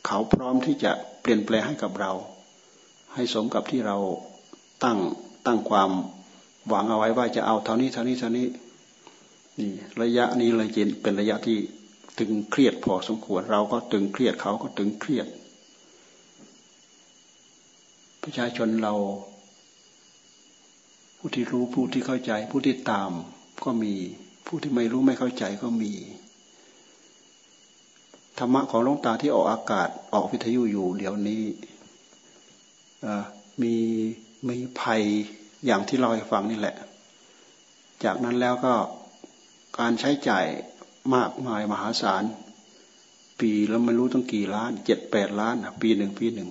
เขาพร้อมที่จะเปลี่ยนแปลงให้กับเรา ให้สมกับที่เราตั้งตั้งความ หวังเอาไว้ว่าจะเอาเท่านี้เท่านี้เท่านี้นี่ระยะนี้เลยเป็นระยะที่ตึงเครียดพอสมควร เราก็ตึงเครียดเขาก็ตึงเครียด ประชาชนเรา ผู้ที่รู้ผู้ที่เข้าใจ ผู้ที่ตามก็มีผู้ที่ไม่รู้ไม่เข้าใจก็มีธรรมะของหลวงตาที่ออกอากาศออกวิทยุอยู่ เดี๋ยวนี้มีมีภัย อย่างที่เราให้ฟังนี่แหละ จากนั้นแล้วก็การใช้จ่ายมากมายมหาศาล ปีแล้วไม่รู้ตั้งกี่ล้านเจ็ดแปดล้านปีหนึ่งปีหนึ่ง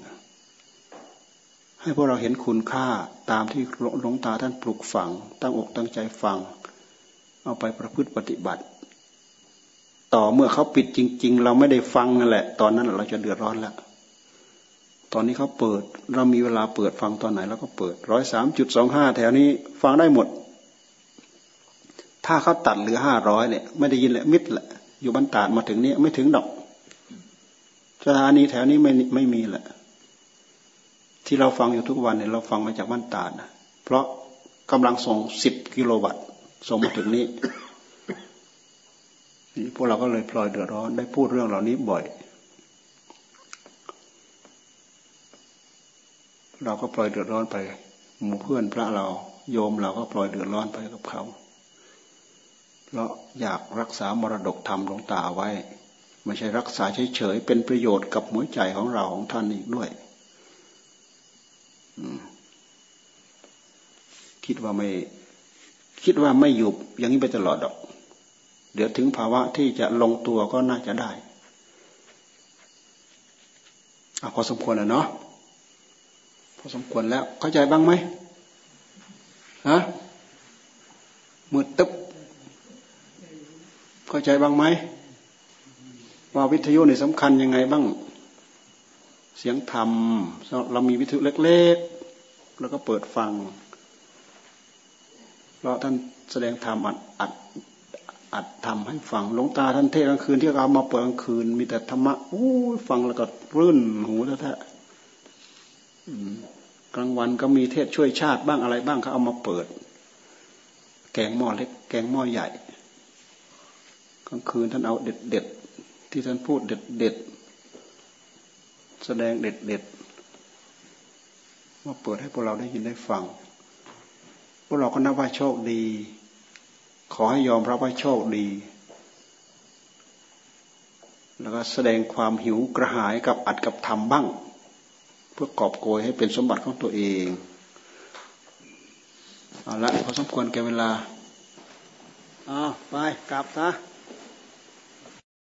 ให้พวกเราเห็นคุณค่าตามที่หลวงตาท่านปลูกฝัง ตั้งอกตั้งใจฟัง เอาไปประพฤติปฏิบัติ ต่อเมื่อเขาปิดจริง ๆ เราไม่ได้ฟังนั่นแหละ ตอนนั้นเราจะเดือดร้อนแล้ว ตอนนี้เขาเปิด เรามีเวลาเปิดฟังตอนไหนเราก็เปิดร้อยสามจุดสองห้าแถวนี้ฟังได้หมด ถ้าเขาตัดเหลือห้าร้อยเนี่ยไม่ได้ยินแหละมิดแหละ อยู่บรรดาดมาถึงนี้ไม่ถึงดอกสถานีแถวนี้ไม่ไม่มีแหละ ที่เราฟังอยู่ทุกวันเนี่ยเราฟังมาจากบรรดาดนะเพราะกำลังส่งสิบกิโลวัตต์ส่งมาถึงนี้พวกเราก็เลยพลอยเดือดร้อนได้พูดเรื่องเหล่านี้บ่อย เราก็ปล่อยเดือดร้อนไป หมู่เพื่อนพระเราโยมเราก็ปล่อยเดือดร้อนไปกับเขาเราอยากรักษามรดกธรรมหลวงตาไว้ ไม่ใช่รักษาเฉยๆเป็นประโยชน์กับหัวใจของเราของท่านอีกด้วยคิดว่าไม่ คิดว่าไม่อยู่อย่างนี้ไปตลอดดอก เดี๋ยวถึงภาวะที่จะลงตัวก็น่าจะได้อพอสมควรแล้วเนาะ อสมควรแล้ว เข้าใจบ้างไหมฮะมืดตึ๊บเข้าใจบ้างไหมว่าวิทยุนี่สำคัญยังไงบ้าง เสียงธรรมเรามีวิทยุเล็กๆ แล้วก็เปิดฟังเราท่านแสดงธรรมอัดอัดอัดทำให้ฟังหลวงตาท่านเทศกลางคืนที่เรามาเปิดกลางคืน มีแต่ธรรมะอู้ฟังแล้วก็รื่นหูแท้ กลางวันก็มีเทศช่วยชาติบ้างอะไรบ้างเขาเอามาเปิด แกงหม้อเล็ก แกงหม้อใหญ่กลางคืนท่านเอาเด็ดเด็ดที่ท่านพูดเด็ดเด็ดแสดงเด็ดเด็ดมาเปิดให้พวกเราได้ยินได้ฟัง พวกเราก็นับว่าโชคดี ขอให้ยอมรับว่าโชคดี แล้วก็แสดงความหิวกระหายกับอัดกับทำบ้าง เพื่อกอบโกยให้เป็นสมบัติของตัวเองเอาละพอสมควรแก่เวลาอ้าวไปกลับซะ